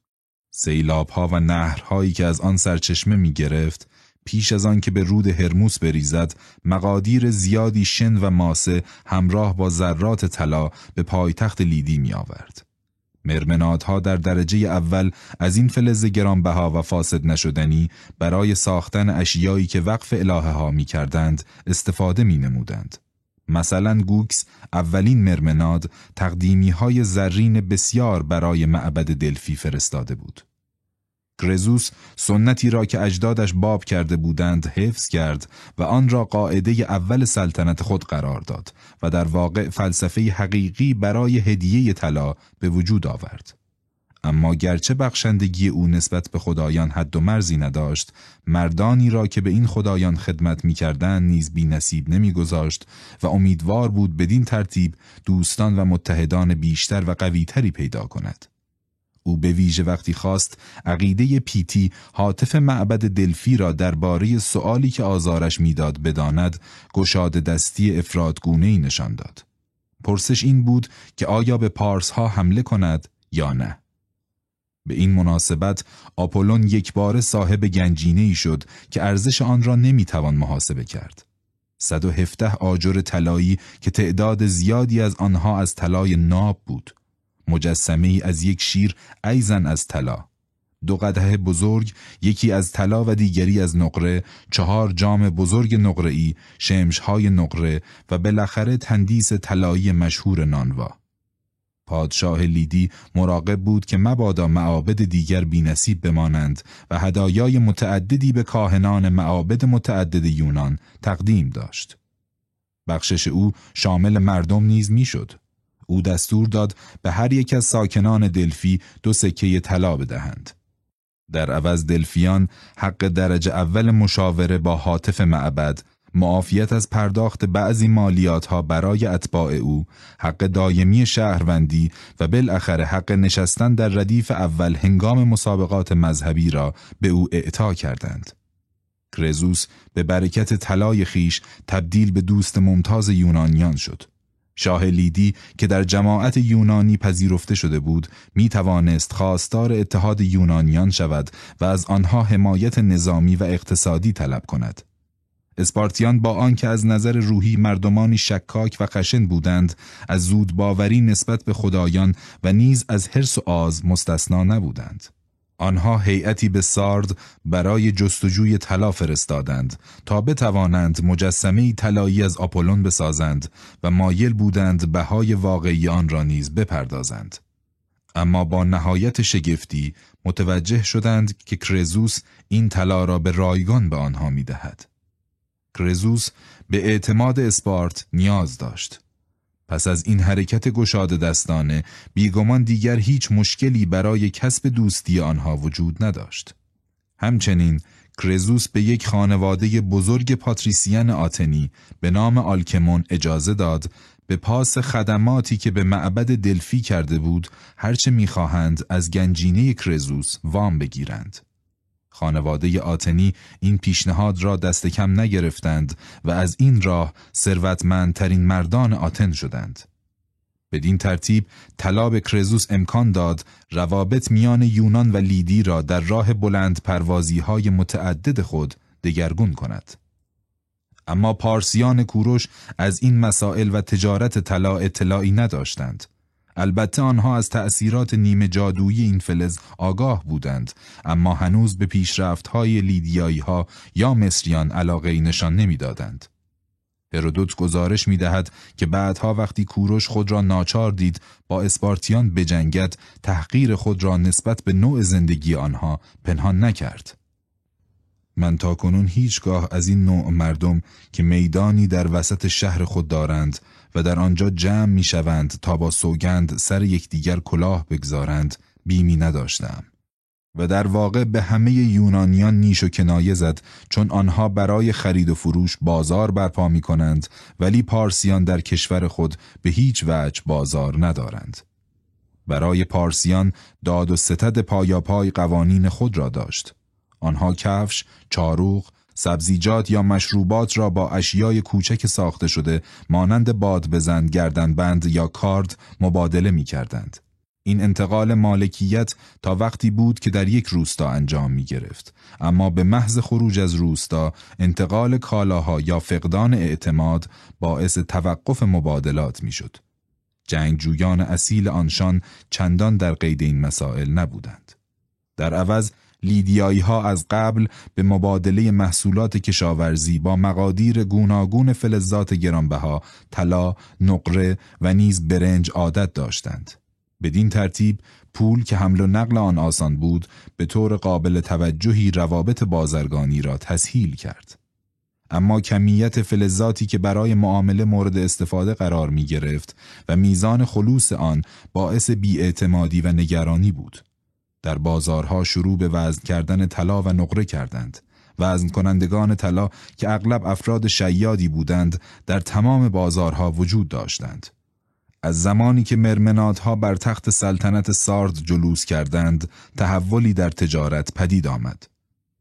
Speaker 1: ها و نهرهایی که از آن سرچشمه می گرفت پیش از آن که به رود هرموس بریزد مقادیر زیادی شن و ماسه همراه با ذرات طلا به پایتخت لیدی می آورد. مرمنادها در درجه اول از این فلز گرانبها و فاسد نشدنی برای ساختن اشیایی که وقف الهه ها می کردند استفاده می نمودند. مثلا گوکس اولین مرمناد تقدیمی های زرین بسیار برای معبد دلفی فرستاده بود. گرزوس سنتی را که اجدادش باب کرده بودند حفظ کرد و آن را قاعده اول سلطنت خود قرار داد و در واقع فلسفه حقیقی برای هدیه طلا به وجود آورد. اما گرچه بخشندگی او نسبت به خدایان حد و مرزی نداشت مردانی را که به این خدایان خدمت می‌کردند نیز بی نصیب نمیگذاشت و امیدوار بود بدین ترتیب دوستان و متحدان بیشتر و قویتری پیدا کند او به ویژه وقتی خواست عقیده پیتی حاطف معبد دلفی را درباره سؤالی که آزارش می‌داد بداند گشاد دستی افرادگونه ای نشان داد پرسش این بود که آیا به پارس ها حمله کند یا نه به این مناسبت آپولون یک بار صاحب گنجینه ای شد که ارزش آن را نمی‌توان محاسبه کرد. 117 آجر طلایی که تعداد زیادی از آنها از طلای ناب بود. مجسمه ای از یک شیر ایزن از طلا. دو قده بزرگ یکی از طلا و دیگری از نقره چهار جام بزرگ نقره‌ای شمشهای نقره و بالاخره تندیس طلایی مشهور نانوا پادشاه لیدی مراقب بود که مبادا معابد دیگر بینصیب بمانند و هدایای متعددی به کاهنان معابد متعدد یونان تقدیم داشت. بخشش او شامل مردم نیز می‌شد. او دستور داد به هر یک از ساکنان دلفی دو سکه طلا بدهند. در عوض دلفیان حق درجه اول مشاوره با حاطف معبد معافیت از پرداخت بعضی مالیات ها برای اتباع او، حق دایمی شهروندی و بالاخره حق نشستن در ردیف اول هنگام مسابقات مذهبی را به او اعطا کردند. کرزوس به برکت طلای خیش تبدیل به دوست ممتاز یونانیان شد. شاه لیدی که در جماعت یونانی پذیرفته شده بود می توانست خواستار اتحاد یونانیان شود و از آنها حمایت نظامی و اقتصادی طلب کند. اسپارتیان با آنکه از نظر روحی مردمانی شکاک و خشن بودند از زود باوری نسبت به خدایان و نیز از حرس و آز مستثنا نبودند آنها هیئتی به سارد برای جستجوی طلا فرستادند تا بتوانند مجسمه طلایی از آپولون بسازند و مایل بودند بهای واقعی آن را نیز بپردازند اما با نهایت شگفتی متوجه شدند که کرزوس این طلا را به رایگان به آنها می‌دهد. کرزوس به اعتماد اسپارت نیاز داشت. پس از این حرکت گشاد دستانه بیگمان دیگر هیچ مشکلی برای کسب دوستی آنها وجود نداشت. همچنین کرزوس به یک خانواده بزرگ پاتریسیان آتنی به نام آلکمون اجازه داد به پاس خدماتی که به معبد دلفی کرده بود هرچه می‌خواهند از گنجینه کرزوس وام بگیرند. خانواده آتنی این پیشنهاد را دست کم نگرفتند و از این راه ثروتمندترین مردان آتن شدند. بدین ترتیب طلا به کرزوس امکان داد روابط میان یونان و لیدی را در راه بلند پروازی های متعدد خود دگرگون کند. اما پارسیان کوروش از این مسائل و تجارت طلا اطلاعی نداشتند. البته آنها از تأثیرات نیمه جادویی این فلز آگاه بودند اما هنوز به پیشرفت‌های لیدیایی ها یا مصریان علاقه نشان نمی‌دادند. هرودوت گزارش می دهد که بعدها وقتی کوروش خود را ناچار دید با اسپارتیان بجنگد تحقیر خود را نسبت به نوع زندگی آنها پنهان نکرد. من تا کنون هیچگاه از این نوع مردم که میدانی در وسط شهر خود دارند و در آنجا جمع می شوند تا با سوگند سر یکدیگر کلاه بگذارند بیمی نداشتم. و در واقع به همه یونانیان نیش و کنایه زد چون آنها برای خرید و فروش بازار برپا می کنند ولی پارسیان در کشور خود به هیچ وجه بازار ندارند. برای پارسیان داد و ستد پایاپای قوانین خود را داشت. آنها کفش، چاروغ، سبزیجات یا مشروبات را با اشیای کوچک ساخته شده مانند باد بزن، گردنبند یا کارد مبادله می کردند. این انتقال مالکیت تا وقتی بود که در یک روستا انجام می گرفت. اما به محض خروج از روستا انتقال کالاها یا فقدان اعتماد باعث توقف مبادلات می شد. جنگجویان اصیل آنشان چندان در قید این مسائل نبودند. در عوض لیدیایی ها از قبل به مبادله محصولات کشاورزی با مقادیر گوناگون فلزات گرانبها، طلا، نقره و نیز برنج عادت داشتند. بدین ترتیب پول که حمل و نقل آن آسان بود به طور قابل توجهی روابط بازرگانی را تسهیل کرد. اما کمیت فلزاتی که برای معامله مورد استفاده قرار می گرفت و میزان خلوص آن باعث بیاعتمادی و نگرانی بود. در بازارها شروع به وزن کردن طلا و نقره کردند. وزن کنندگان طلا که اغلب افراد شیادی بودند در تمام بازارها وجود داشتند. از زمانی که مرمنادها بر تخت سلطنت سارد جلوس کردند، تحولی در تجارت پدید آمد.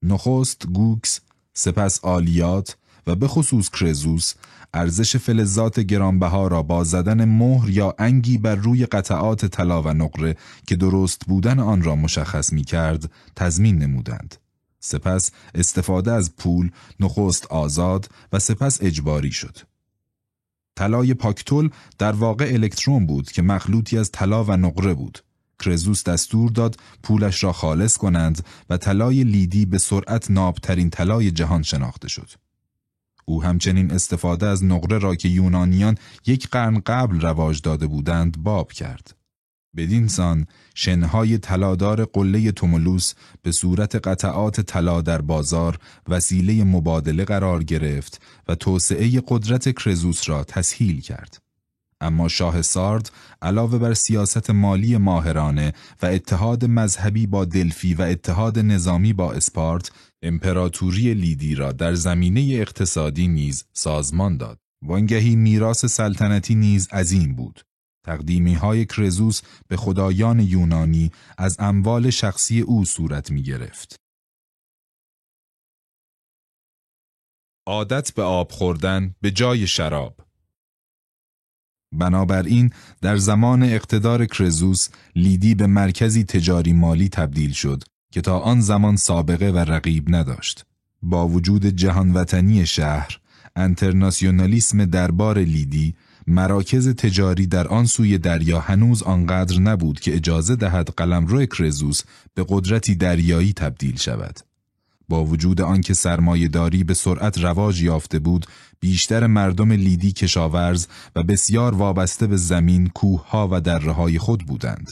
Speaker 1: نخست گوکس، سپس آلیات و به خصوص کرزوس ارزش فلزات گرانبها را با زدن مهر یا انگی بر روی قطعات طلا و نقره که درست بودن آن را مشخص می کرد تضمین نمودند. سپس استفاده از پول نخست آزاد و سپس اجباری شد. طلای پاکتول در واقع الکترون بود که مخلوطی از طلا و نقره بود. کرزوس دستور داد پولش را خالص کنند و طلای لیدی به سرعت نابترین طلای جهان شناخته شد. او همچنین استفاده از نقره را که یونانیان یک قرن قبل رواج داده بودند باب کرد. بدین سان شنهای طلادار قله تومولوس به صورت قطعات طلا در بازار وسیله مبادله قرار گرفت و توسعه قدرت کرزوس را تسهیل کرد. اما شاه سارد علاوه بر سیاست مالی ماهرانه و اتحاد مذهبی با دلفی و اتحاد نظامی با اسپارت امپراتوری لیدی را در زمینه اقتصادی نیز سازمان داد. وانگهی میراث سلطنتی نیز عظیم بود. تقدیمی های کرزوس به خدایان یونانی از اموال شخصی او صورت می گرفت. عادت به آب خوردن به جای شراب بنابراین در زمان اقتدار کرزوس لیدی به مرکزی تجاری مالی تبدیل شد که تا آن زمان سابقه و رقیب نداشت. با وجود جهان وطنی شهر، انترناسیونالیسم دربار لیدی مراکز تجاری در آن سوی دریا هنوز آنقدر نبود که اجازه دهد قلمرو کرزوس به قدرتی دریایی تبدیل شود. با وجود آنکه سرمایهداری به سرعت رواج یافته بود، بیشتر مردم لیدی کشاورز و بسیار وابسته به زمین، کوهها و درههای خود بودند.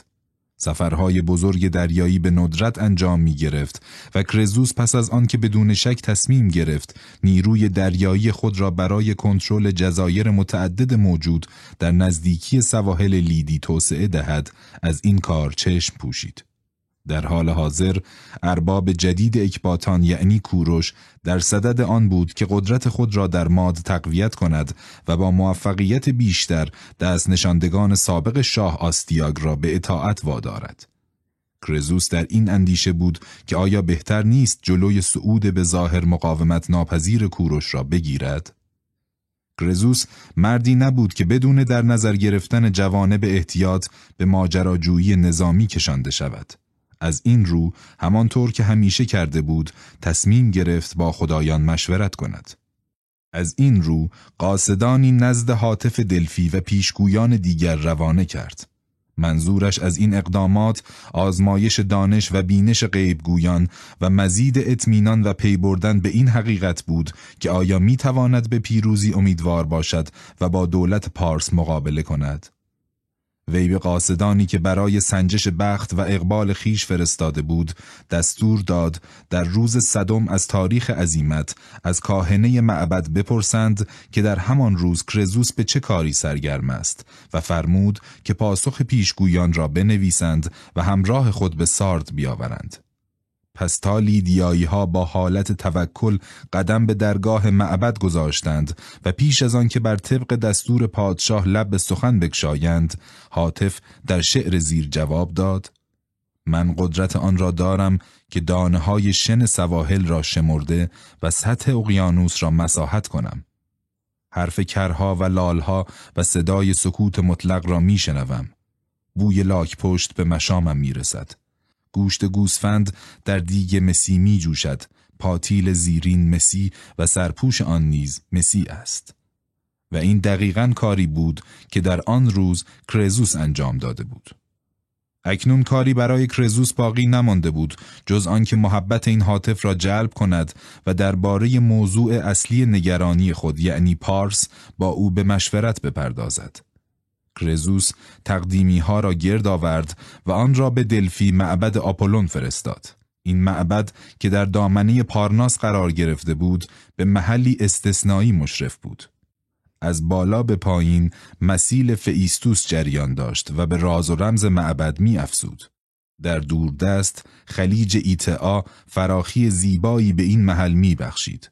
Speaker 1: سفرهای بزرگ دریایی به ندرت انجام می گرفت و کرزوس پس از آنکه بدون شک تصمیم گرفت نیروی دریایی خود را برای کنترل جزایر متعدد موجود در نزدیکی سواحل لیدی توسعه دهد از این کار چشم پوشید. در حال حاضر ارباب جدید اکباتان یعنی کوروش در صدد آن بود که قدرت خود را در ماد تقویت کند و با موفقیت بیشتر دست نشاندگان سابق شاه آستیاگ را به اطاعت وادارد. کرزوس در این اندیشه بود که آیا بهتر نیست جلوی صعود به ظاهر مقاومت ناپذیر کوروش را بگیرد؟ کرزوس مردی نبود که بدون در نظر گرفتن جوانب احتیاط به ماجراجویی نظامی کشانده شود. از این رو همانطور که همیشه کرده بود تصمیم گرفت با خدایان مشورت کند. از این رو قاصدانی نزد حاطف دلفی و پیشگویان دیگر روانه کرد. منظورش از این اقدامات آزمایش دانش و بینش غیبگویان و مزید اطمینان و پی بردن به این حقیقت بود که آیا می تواند به پیروزی امیدوار باشد و با دولت پارس مقابله کند. وی به قاصدانی که برای سنجش بخت و اقبال خیش فرستاده بود دستور داد در روز صدم از تاریخ عزیمت از کاهنه معبد بپرسند که در همان روز کرزوس به چه کاری سرگرم است و فرمود که پاسخ پیشگویان را بنویسند و همراه خود به سارد بیاورند. پس تا لیدیایی ها با حالت توکل قدم به درگاه معبد گذاشتند و پیش از آن که بر طبق دستور پادشاه لب به سخن بکشایند حاطف در شعر زیر جواب داد من قدرت آن را دارم که دانه های شن سواحل را شمرده و سطح اقیانوس را مساحت کنم. حرف کرها و لالها و صدای سکوت مطلق را میشنوم. بوی لاک پشت به مشامم می‌رسد. گوشت گوسفند در دیگ مسی می جوشد پاتیل زیرین مسی و سرپوش آن نیز مسی است. و این دقیقا کاری بود که در آن روز کرزوس انجام داده بود. اکنون کاری برای کرزوس باقی نمانده بود جز آنکه محبت این حاطف را جلب کند و درباره موضوع اصلی نگرانی خود یعنی پارس با او به مشورت بپردازد. کرزوس تقدیمی ها را گرد آورد و آن را به دلفی معبد آپولون فرستاد. این معبد که در دامنه پارناس قرار گرفته بود به محلی استثنایی مشرف بود. از بالا به پایین مسیل فئیستوس جریان داشت و به راز و رمز معبد می افسود. در دوردست خلیج ایتعا فراخی زیبایی به این محل می بخشید.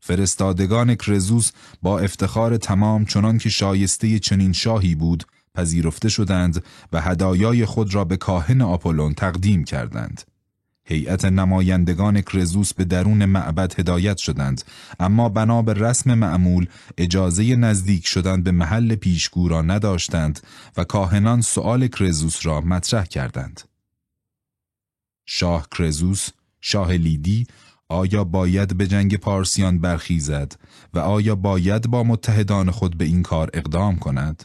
Speaker 1: فرستادگان کرزوس با افتخار تمام چنان که شایسته چنین شاهی بود پذیرفته شدند و هدایای خود را به کاهن آپولون تقدیم کردند. هیئت نمایندگان کرزوس به درون معبد هدایت شدند اما بنا به رسم معمول اجازه نزدیک شدن به محل پیشگو را نداشتند و کاهنان سؤال کرزوس را مطرح کردند. شاه کرزوس، شاه لیدی آیا باید به جنگ پارسیان برخیزد و آیا باید با متحدان خود به این کار اقدام کند؟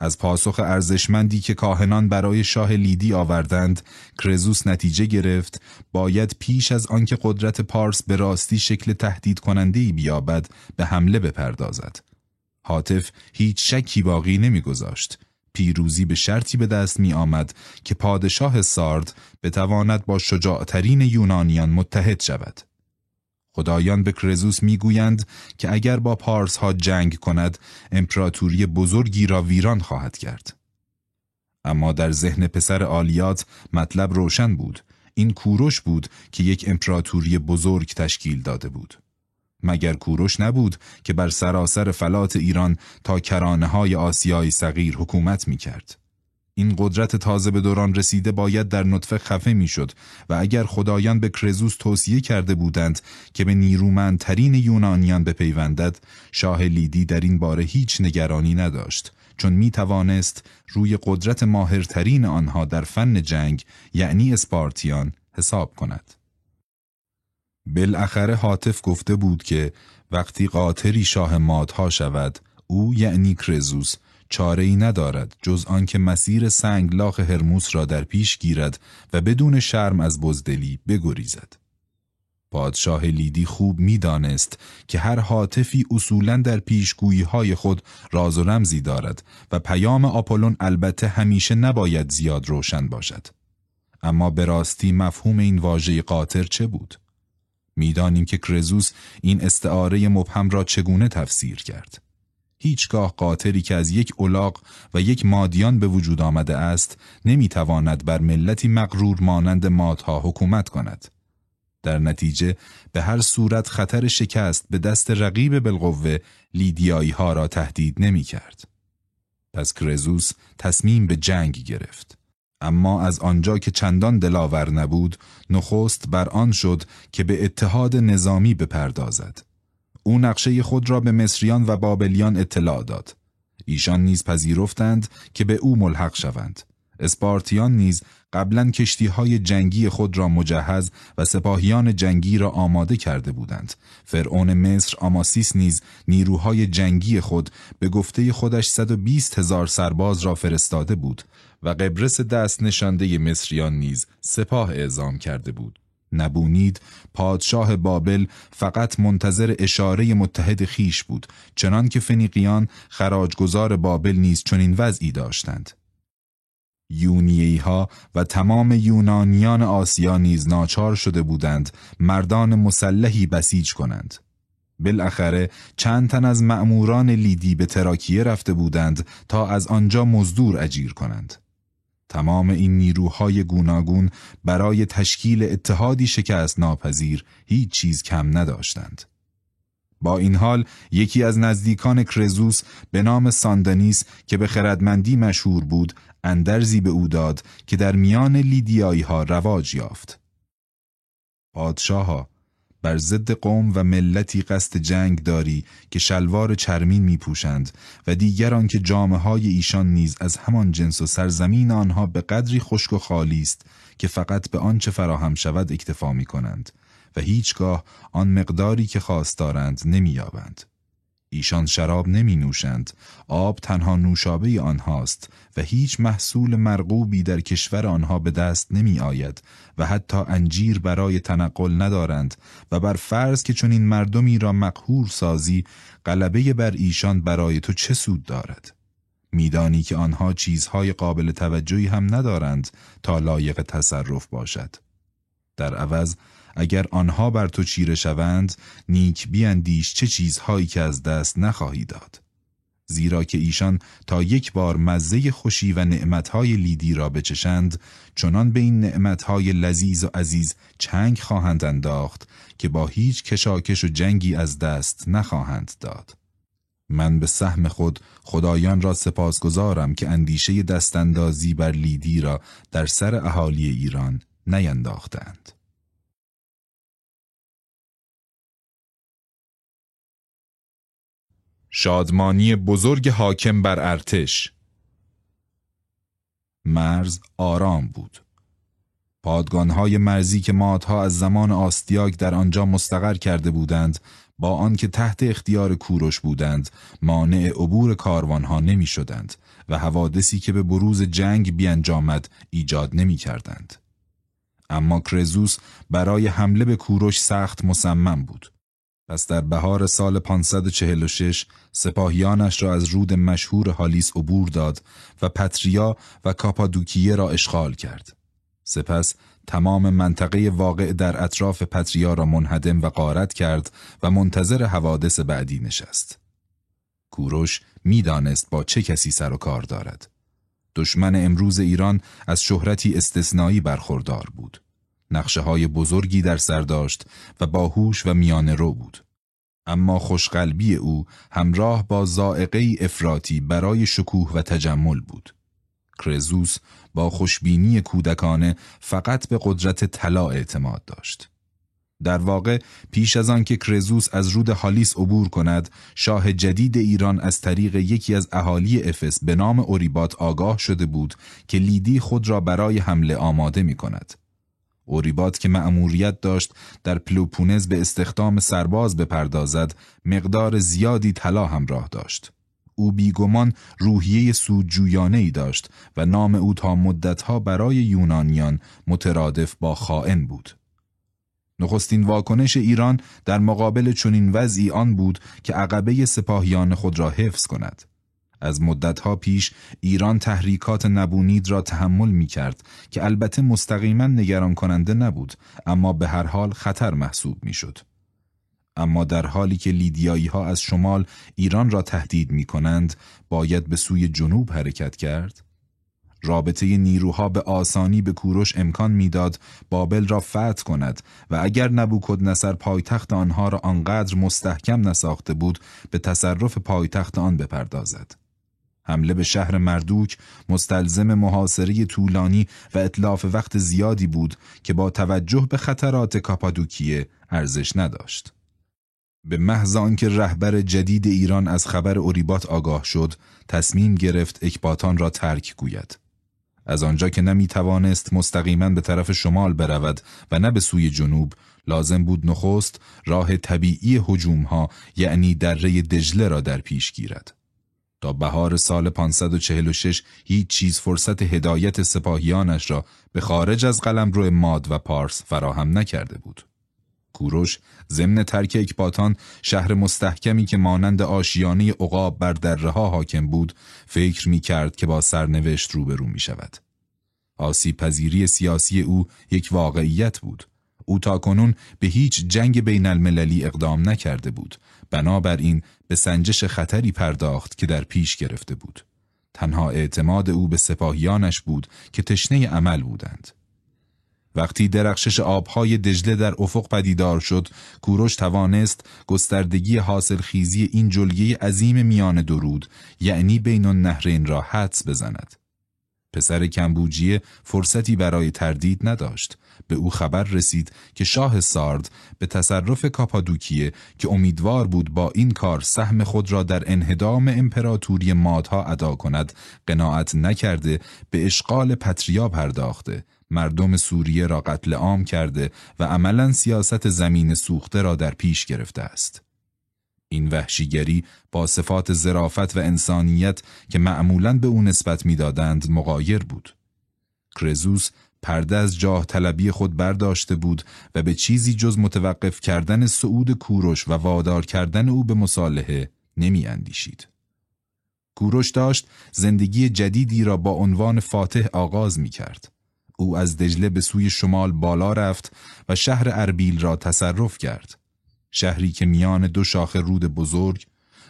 Speaker 1: از پاسخ ارزشمندی که کاهنان برای شاه لیدی آوردند، کرزوس نتیجه گرفت باید پیش از آنکه قدرت پارس به راستی شکل تهدید کننده ای بیابد به حمله بپردازد. حاطف هیچ شکی باقی نمیگذاشت پیروزی به شرطی به دست می آمد که پادشاه سارد بتواند با شجاعترین یونانیان متحد شود. خدایان به کرزوس می‌گویند که اگر با پارس ها جنگ کند امپراتوری بزرگی را ویران خواهد کرد. اما در ذهن پسر آلیات مطلب روشن بود. این کوروش بود که یک امپراتوری بزرگ تشکیل داده بود. مگر کوروش نبود که بر سراسر فلات ایران تا کرانه های آسیای صغیر حکومت می کرد. این قدرت تازه به دوران رسیده باید در نطفه خفه می‌شد و اگر خدایان به کرزوس توصیه کرده بودند که به نیرومندترین یونانیان بپیوندد شاه لیدی در این باره هیچ نگرانی نداشت چون می توانست روی قدرت ماهرترین آنها در فن جنگ یعنی اسپارتیان حساب کند. بالاخره حاطف گفته بود که وقتی قاطری شاه مادها شود او یعنی کرزوس چاره ای ندارد جز آنکه مسیر سنگلاخ هرموس را در پیش گیرد و بدون شرم از بزدلی بگریزد. پادشاه لیدی خوب می‌دانست که هر حاطفی اصولا در پیشگویی های خود راز و رمزی دارد و پیام آپولون البته همیشه نباید زیاد روشن باشد. اما به راستی مفهوم این واژه قاطر چه بود؟ می‌دانیم که کرزوس این استعاره مبهم را چگونه تفسیر کرد. هیچگاه قاطری که از یک اولاق و یک مادیان به وجود آمده است نمی‌تواند بر ملتی مغرور مانند مادها حکومت کند. در نتیجه به هر صورت خطر شکست به دست رقیب بالقوه لیدیایی ها را تهدید نمی کرد. پس کرزوس تصمیم به جنگ گرفت. اما از آنجا که چندان دلاور نبود نخست بر آن شد که به اتحاد نظامی بپردازد. او نقشه خود را به مصریان و بابلیان اطلاع داد. ایشان نیز پذیرفتند که به او ملحق شوند. اسپارتیان نیز قبلا کشتی های جنگی خود را مجهز و سپاهیان جنگی را آماده کرده بودند. فرعون مصر آماسیس نیز نیروهای جنگی خود به گفته خودش 120 هزار سرباز را فرستاده بود و قبرس دست نشانده مصریان نیز سپاه اعزام کرده بود. نبونید پادشاه بابل فقط منتظر اشاره متحد خیش بود چنان که فنیقیان خراجگزار بابل نیز چنین وضعی داشتند. یونیی ها و تمام یونانیان آسیا نیز ناچار شده بودند مردان مسلحی بسیج کنند. بالاخره چند تن از مأموران لیدی به تراکیه رفته بودند تا از آنجا مزدور اجیر کنند. تمام این نیروهای گوناگون برای تشکیل اتحادی شکست ناپذیر هیچ چیز کم نداشتند. با این حال یکی از نزدیکان کرزوس به نام ساندانیس که به خردمندی مشهور بود اندرزی به او داد که در میان لیدیایی ها رواج یافت. پادشاها بر ضد قوم و ملتی قصد جنگ داری که شلوار چرمین می پوشند و دیگران که جامعه های ایشان نیز از همان جنس و سرزمین آنها به قدری خشک و خالی است که فقط به آنچه فراهم شود اکتفا می کنند و هیچگاه آن مقداری که خواست دارند نمی یابند. ایشان شراب نمی نوشند آب تنها نوشابه آنهاست و هیچ محصول مرغوبی در کشور آنها به دست نمی آید و حتی انجیر برای تنقل ندارند و بر فرض که چون این مردمی را مقهور سازی غلبه بر ایشان برای تو چه سود دارد؟ میدانی که آنها چیزهای قابل توجهی هم ندارند تا لایق تصرف باشد. در عوض اگر آنها بر تو چیره شوند نیک بیاندیش چه چیزهایی که از دست نخواهی داد. زیرا که ایشان تا یک بار مزه خوشی و نعمتهای لیدی را بچشند چنان به این نعمتهای لذیذ و عزیز چنگ خواهند انداخت که با هیچ کشاکش و جنگی از دست نخواهند داد. من به سهم خود خدایان را سپاسگزارم که اندیشه دستاندازی بر لیدی را در سر اهالی ایران نینداختند. شادمانی بزرگ حاکم بر ارتش مرز آرام بود پادگانهای مرزی که مادها از زمان آستیاگ در آنجا مستقر کرده بودند با آنکه تحت اختیار کوروش بودند مانع عبور کاروانها نمی شدند و حوادثی که به بروز جنگ بیانجامد ایجاد نمی کردند. اما کرزوس برای حمله به کوروش سخت مصمم بود. پس در بهار سال 546 سپاهیانش را از رود مشهور هالیس عبور داد و پتریا و کاپادوکیه را اشغال کرد. سپس تمام منطقه واقع در اطراف پتریا را منهدم و غارت کرد و منتظر حوادث بعدی نشست. کوروش می‌دانست با چه کسی سر و کار دارد. دشمن امروز ایران از شهرتی استثنایی برخوردار بود. نقشه های بزرگی در سر داشت و باهوش و میانه رو بود. اما خوشقلبی او همراه با زائقه افراتی برای شکوه و تجمل بود. کرزوس با خوشبینی کودکانه فقط به قدرت طلا اعتماد داشت. در واقع پیش از آن که کرزوس از رود هالیس عبور کند شاه جدید ایران از طریق یکی از اهالی افس به نام اوریبات آگاه شده بود که لیدی خود را برای حمله آماده می کند. اوریبات که مأموریت داشت در پلوپونز به استخدام سرباز بپردازد مقدار زیادی طلا همراه داشت. او بیگمان روحیه سودجویانه ای داشت و نام او تا مدتها برای یونانیان مترادف با خائن بود. نخستین واکنش ایران در مقابل چنین وضعی آن بود که عقبه سپاهیان خود را حفظ کند. از مدتها پیش ایران تحریکات نبونید را تحمل می کرد که البته مستقیما نگران کننده نبود اما به هر حال خطر محسوب می شد. اما در حالی که لیدیایی ها از شمال ایران را تهدید می کنند باید به سوی جنوب حرکت کرد؟ رابطه نیروها به آسانی به کوروش امکان می‌داد بابل را فتح کند و اگر نبوکد نصر پایتخت آنها را آنقدر مستحکم نساخته بود به تصرف پایتخت آن بپردازد. حمله به شهر مردوک مستلزم محاصره طولانی و اطلاف وقت زیادی بود که با توجه به خطرات کاپادوکیه ارزش نداشت. به محض آنکه رهبر جدید ایران از خبر اوریبات آگاه شد، تصمیم گرفت اکباتان را ترک گوید. از آنجا که نمی توانست مستقیما به طرف شمال برود و نه به سوی جنوب لازم بود نخست راه طبیعی ها یعنی دره دجله را در پیش گیرد تا بهار سال 546 هیچ چیز فرصت هدایت سپاهیانش را به خارج از قلمرو ماد و پارس فراهم نکرده بود کوروش ضمن ترک اکباتان شهر مستحکمی که مانند آشیانه عقاب بر دره ها حاکم بود فکر می کرد که با سرنوشت روبرو می شود. آسیب پذیری سیاسی او یک واقعیت بود. او تاکنون به هیچ جنگ بین المللی اقدام نکرده بود. بنابراین به سنجش خطری پرداخت که در پیش گرفته بود. تنها اعتماد او به سپاهیانش بود که تشنه عمل بودند. وقتی درخشش آبهای دجله در افق پدیدار شد، کوروش توانست گستردگی حاصل خیزی این جلگه عظیم میان درود یعنی بین النهرین را حدس بزند. پسر کمبوجیه فرصتی برای تردید نداشت. به او خبر رسید که شاه سارد به تصرف کاپادوکیه که امیدوار بود با این کار سهم خود را در انهدام امپراتوری مادها ادا کند قناعت نکرده به اشغال پتریا پرداخته مردم سوریه را قتل عام کرده و عملا سیاست زمین سوخته را در پیش گرفته است. این وحشیگری با صفات زرافت و انسانیت که معمولا به او نسبت می‌دادند مقایر بود. کرزوس پرده از جاه طلبی خود برداشته بود و به چیزی جز متوقف کردن سعود کوروش و وادار کردن او به مصالحه نمی اندیشید. کوروش داشت زندگی جدیدی را با عنوان فاتح آغاز می کرد. او از دجله به سوی شمال بالا رفت و شهر اربیل را تصرف کرد. شهری که میان دو شاخه رود بزرگ،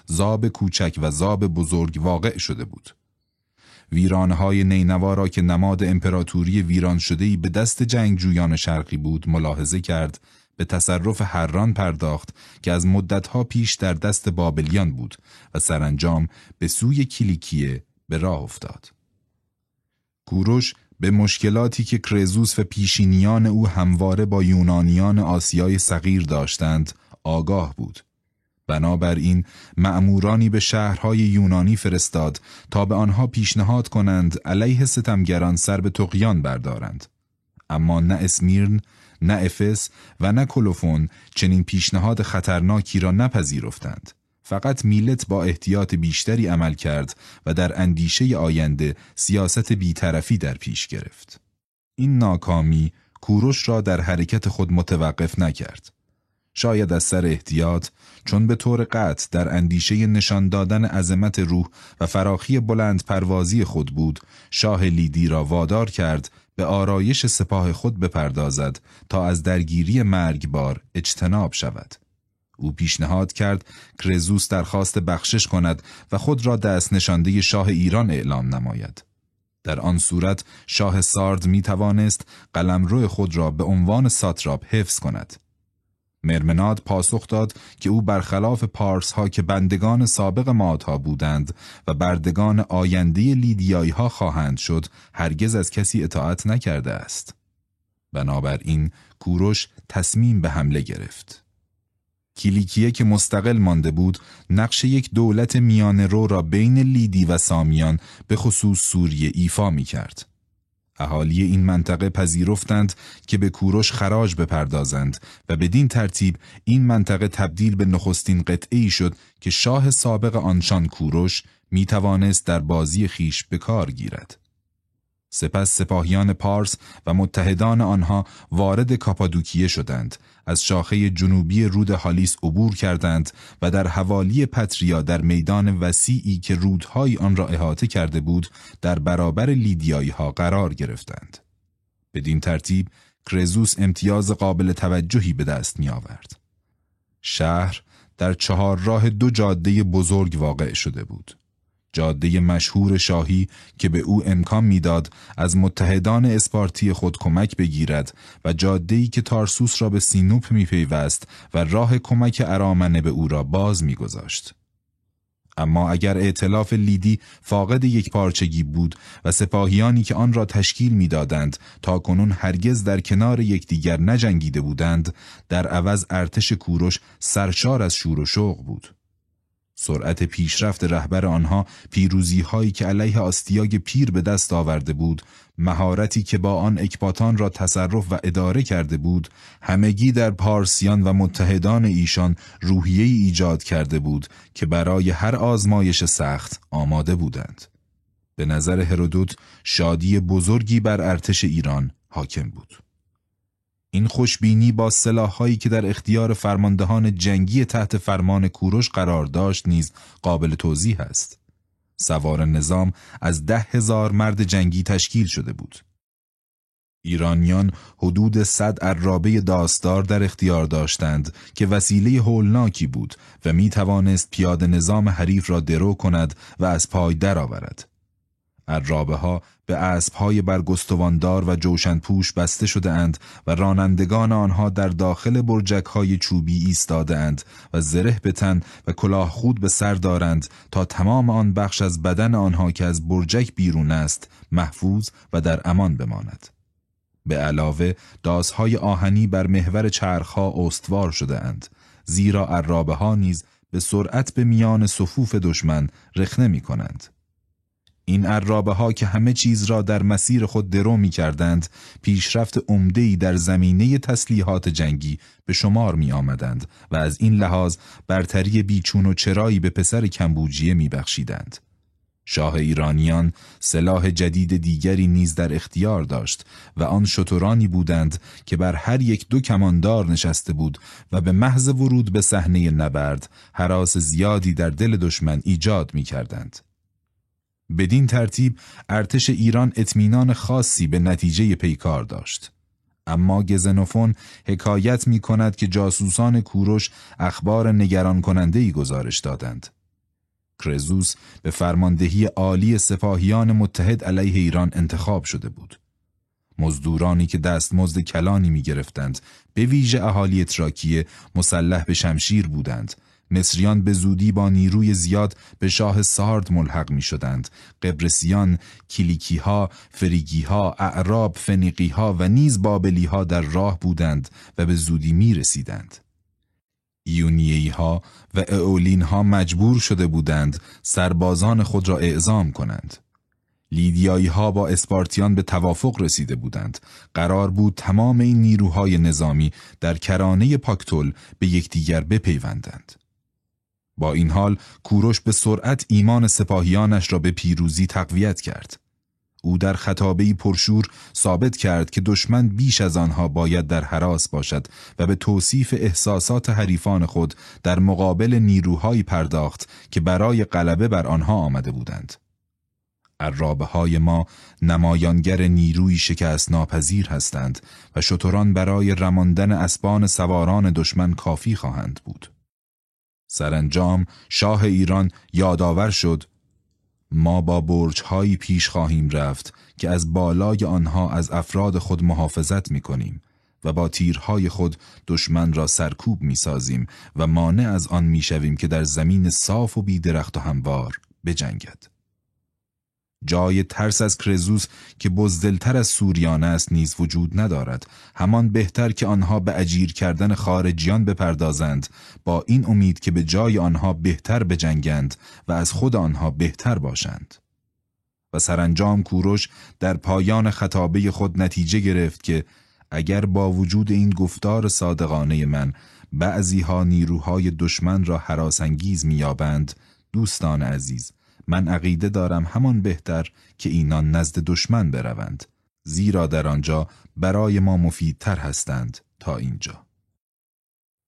Speaker 1: زاب کوچک و زاب بزرگ واقع شده بود. ویرانهای نینوا را که نماد امپراتوری ویران شدهی به دست جنگجویان شرقی بود ملاحظه کرد به تصرف هران پرداخت که از مدتها پیش در دست بابلیان بود و سرانجام به سوی کلیکیه به راه افتاد. کوروش به مشکلاتی که کرزوس و پیشینیان او همواره با یونانیان آسیای صغیر داشتند آگاه بود. بنابراین معمورانی به شهرهای یونانی فرستاد تا به آنها پیشنهاد کنند علیه ستمگران سر به تقیان بردارند. اما نه اسمیرن، نه افس و نه کلوفون چنین پیشنهاد خطرناکی را نپذیرفتند. فقط میلت با احتیاط بیشتری عمل کرد و در اندیشه آینده سیاست بیطرفی در پیش گرفت. این ناکامی کوروش را در حرکت خود متوقف نکرد. شاید از سر احتیاط چون به طور قطع در اندیشه نشان دادن عظمت روح و فراخی بلند پروازی خود بود شاه لیدی را وادار کرد به آرایش سپاه خود بپردازد تا از درگیری مرگبار اجتناب شود. او پیشنهاد کرد کرزوس درخواست بخشش کند و خود را دست نشانده شاه ایران اعلام نماید. در آن صورت شاه سارد می توانست قلمرو خود را به عنوان ساتراپ حفظ کند. مرمناد پاسخ داد که او برخلاف پارس ها که بندگان سابق مادها بودند و بردگان آینده لیدیایی ها خواهند شد هرگز از کسی اطاعت نکرده است. بنابراین کوروش تصمیم به حمله گرفت. کلیکیه که مستقل مانده بود نقش یک دولت میان رو را بین لیدی و سامیان به خصوص سوریه ایفا می کرد. اهالی این منطقه پذیرفتند که به کوروش خراج بپردازند و بدین ترتیب این منطقه تبدیل به نخستین قطعی شد که شاه سابق آنشان کوروش می توانست در بازی خیش به کار گیرد. سپس سپاهیان پارس و متحدان آنها وارد کاپادوکیه شدند از شاخه جنوبی رود هالیس عبور کردند و در حوالی پتریا در میدان وسیعی که رودهای آن را احاطه کرده بود در برابر لیدیایی ها قرار گرفتند. بدین ترتیب کرزوس امتیاز قابل توجهی به دست می آورد. شهر در چهار راه دو جاده بزرگ واقع شده بود. جاده مشهور شاهی که به او امکان می‌داد از متحدان اسپارتی خود کمک بگیرد و جاده‌ای که تارسوس را به سینوپ میپیوست و راه کمک ارامنه به او را باز میگذاشت. اما اگر ائتلاف لیدی فاقد یک پارچگی بود و سپاهیانی که آن را تشکیل می‌دادند تا کنون هرگز در کنار یکدیگر نجنگیده بودند در عوض ارتش کوروش سرشار از شور و شوق بود سرعت پیشرفت رهبر آنها پیروزی هایی که علیه آستیاگ پیر به دست آورده بود مهارتی که با آن اکباتان را تصرف و اداره کرده بود همگی در پارسیان و متحدان ایشان روحیه ایجاد کرده بود که برای هر آزمایش سخت آماده بودند. به نظر هرودوت شادی بزرگی بر ارتش ایران حاکم بود. این خوشبینی با سلاحهایی که در اختیار فرماندهان جنگی تحت فرمان کوروش قرار داشت نیز قابل توضیح است. سوار نظام از ده هزار مرد جنگی تشکیل شده بود. ایرانیان حدود صد عرابه داستار در اختیار داشتند که وسیله هولناکی بود و می توانست پیاده نظام حریف را درو کند و از پای درآورد. عرابه ها به اسب های برگستواندار و جوشن پوش بسته شده اند و رانندگان آنها در داخل برجک های چوبی ایستاده اند و زره به تن و کلاه خود به سر دارند تا تمام آن بخش از بدن آنها که از برجک بیرون است محفوظ و در امان بماند. به علاوه دازهای آهنی بر محور چرخها استوار شده اند زیرا عرابه ها نیز به سرعت به میان صفوف دشمن رخنه می کنند. این عرابه ها که همه چیز را در مسیر خود درو می کردند پیشرفت عمده‌ای در زمینه تسلیحات جنگی به شمار می آمدند و از این لحاظ برتری بیچون و چرایی به پسر کمبوجیه می بخشیدند. شاه ایرانیان سلاح جدید دیگری نیز در اختیار داشت و آن شترانی بودند که بر هر یک دو کماندار نشسته بود و به محض ورود به صحنه نبرد حراس زیادی در دل دشمن ایجاد می کردند. بدین ترتیب ارتش ایران اطمینان خاصی به نتیجه پیکار داشت. اما گزنوفون حکایت می کند که جاسوسان کوروش اخبار نگران کننده ای گزارش دادند. کرزوس به فرماندهی عالی سپاهیان متحد علیه ایران انتخاب شده بود. مزدورانی که دستمزد کلانی می گرفتند به ویژه اهالی تراکیه مسلح به شمشیر بودند مصریان به زودی با نیروی زیاد به شاه سارد ملحق می شدند. قبرسیان، کلیکی ها، فریگی ها، اعراب، فنیقی ها و نیز بابلی ها در راه بودند و به زودی می رسیدند. ایونیهی ها و اولین ها مجبور شده بودند سربازان خود را اعزام کنند. لیدیایی ها با اسپارتیان به توافق رسیده بودند. قرار بود تمام این نیروهای نظامی در کرانه پاکتول به یکدیگر بپیوندند. با این حال کوروش به سرعت ایمان سپاهیانش را به پیروزی تقویت کرد. او در خطابهی پرشور ثابت کرد که دشمن بیش از آنها باید در حراس باشد و به توصیف احساسات حریفان خود در مقابل نیروهایی پرداخت که برای غلبه بر آنها آمده بودند. عرابه های ما نمایانگر نیروی شکست ناپذیر هستند و شتران برای رماندن اسبان سواران دشمن کافی خواهند بود. سرانجام شاه ایران یادآور شد ما با برجهایی پیش خواهیم رفت که از بالای آنها از افراد خود محافظت می کنیم و با تیرهای خود دشمن را سرکوب می سازیم و مانع از آن می شویم که در زمین صاف و بیدرخت و هموار بجنگد. جای ترس از کرزوس که بزدلتر از سوریان است نیز وجود ندارد. همان بهتر که آنها به اجیر کردن خارجیان بپردازند. با این امید که به جای آنها بهتر بجنگند و از خود آنها بهتر باشند. و سرانجام کوروش در پایان خطابه خود نتیجه گرفت که اگر با وجود این گفتار صادقانه من بعضی ها نیروهای دشمن را حراسانگیز میابند دوستان عزیز من عقیده دارم همان بهتر که اینان نزد دشمن بروند زیرا در آنجا برای ما مفیدتر هستند تا اینجا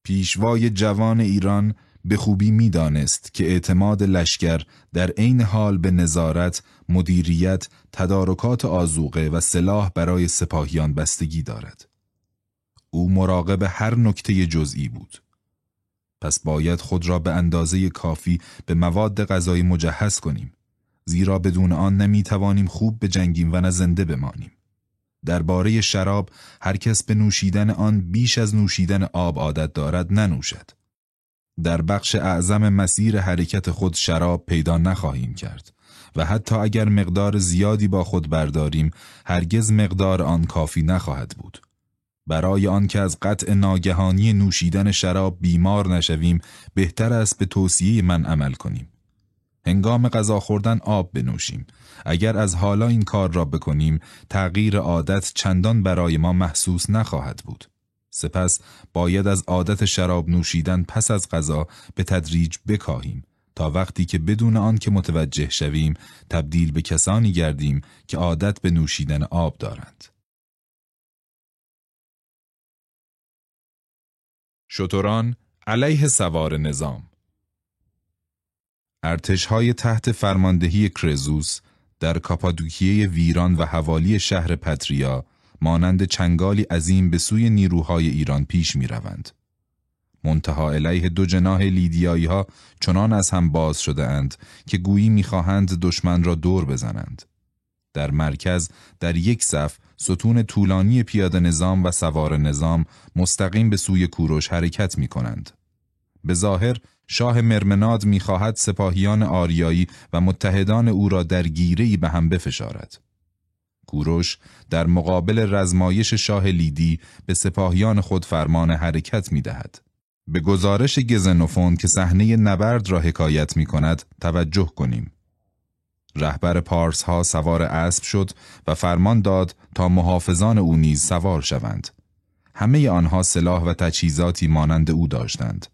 Speaker 1: پیشوای جوان ایران به خوبی می‌دانست که اعتماد لشکر در عین حال به نظارت، مدیریت، تدارکات آزوقه و سلاح برای سپاهیان بستگی دارد. او مراقب هر نکته جزئی بود. پس باید خود را به اندازه کافی به مواد غذایی مجهز کنیم. زیرا بدون آن نمی توانیم خوب بجنگیم و نه زنده بمانیم. درباره شراب هر کس به نوشیدن آن بیش از نوشیدن آب عادت دارد ننوشد. در بخش اعظم مسیر حرکت خود شراب پیدا نخواهیم کرد و حتی اگر مقدار زیادی با خود برداریم هرگز مقدار آن کافی نخواهد بود. برای آنکه از قطع ناگهانی نوشیدن شراب بیمار نشویم بهتر است به توصیه من عمل کنیم. هنگام غذا خوردن آب بنوشیم. اگر از حالا این کار را بکنیم تغییر عادت چندان برای ما محسوس نخواهد بود. سپس باید از عادت شراب نوشیدن پس از غذا به تدریج بکاهیم تا وقتی که بدون آن که متوجه شویم تبدیل به کسانی گردیم که عادت به نوشیدن آب دارند. شتران علیه سوار نظام ارتشهای تحت فرماندهی کرزوس در کاپادوکیه ویران و حوالی شهر پتریا مانند چنگالی عظیم به سوی نیروهای ایران پیش می روند. منتها علیه دو جناه لیدیایی ها چنان از هم باز شده اند که گویی می‌خواهند دشمن را دور بزنند. در مرکز در یک صف ستون طولانی پیاده نظام و سوار نظام مستقیم به سوی کوروش حرکت می کنند. به ظاهر شاه مرمناد می‌خواهد سپاهیان آریایی و متحدان او را در گیرهی به هم بفشارد. کوروش در مقابل رزمایش شاه لیدی به سپاهیان خود فرمان حرکت می دهد. به گزارش گزنوفون که صحنه نبرد را حکایت می کند توجه کنیم. رهبر پارس ها سوار اسب شد و فرمان داد تا محافظان او نیز سوار شوند. همه آنها سلاح و تجهیزاتی مانند او داشتند.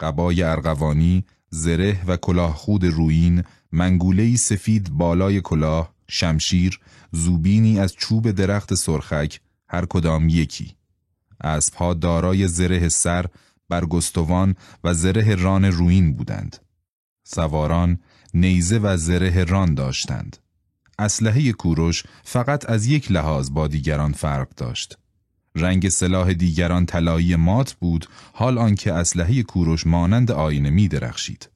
Speaker 1: قبای ارغوانی، زره و کلاه خود روین، منگولهی سفید بالای کلاه، شمشیر، زوبینی از چوب درخت سرخک، هر کدام یکی. اسبها دارای زره سر، برگستوان و زره ران روین بودند. سواران نیزه و زره ران داشتند. اسلحه کوروش فقط از یک لحاظ با دیگران فرق داشت. رنگ سلاح دیگران طلایی مات بود حال آنکه اسلحه کوروش مانند آینه می درخشید.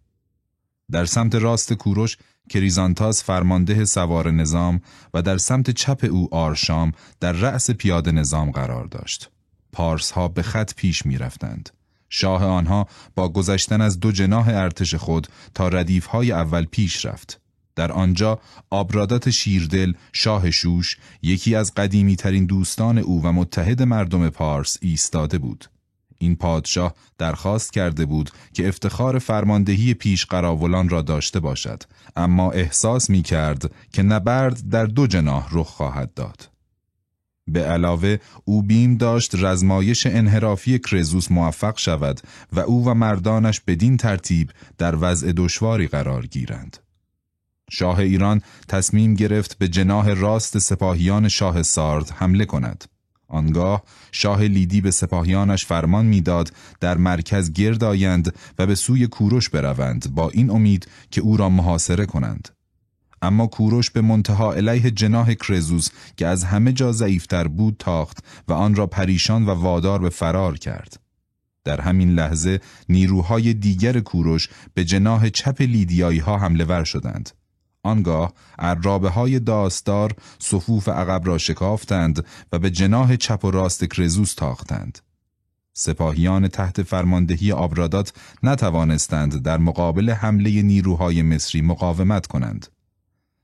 Speaker 1: در سمت راست کوروش کریزانتاس فرمانده سوار نظام و در سمت چپ او آرشام در رأس پیاده نظام قرار داشت. پارس ها به خط پیش می رفتند. شاه آنها با گذشتن از دو جناح ارتش خود تا ردیف های اول پیش رفت. در آنجا آبرادات شیردل شاه شوش یکی از قدیمی ترین دوستان او و متحد مردم پارس ایستاده بود. این پادشاه درخواست کرده بود که افتخار فرماندهی پیش قراولان را داشته باشد اما احساس می کرد که نبرد در دو جناح رخ خواهد داد. به علاوه او بیم داشت رزمایش انحرافی کرزوس موفق شود و او و مردانش بدین ترتیب در وضع دشواری قرار گیرند. شاه ایران تصمیم گرفت به جناه راست سپاهیان شاه سارد حمله کند. آنگاه شاه لیدی به سپاهیانش فرمان می‌داد در مرکز گرد آیند و به سوی کوروش بروند با این امید که او را محاصره کنند. اما کوروش به منتها علیه جناه کرزوس که از همه جا ضعیفتر بود تاخت و آن را پریشان و وادار به فرار کرد. در همین لحظه نیروهای دیگر کوروش به جناه چپ لیدیایی ها حمله ور شدند. آنگاه عرابه های داستار صفوف عقب را شکافتند و به جناه چپ و راست کرزوس تاختند. سپاهیان تحت فرماندهی آبرادات نتوانستند در مقابل حمله نیروهای مصری مقاومت کنند.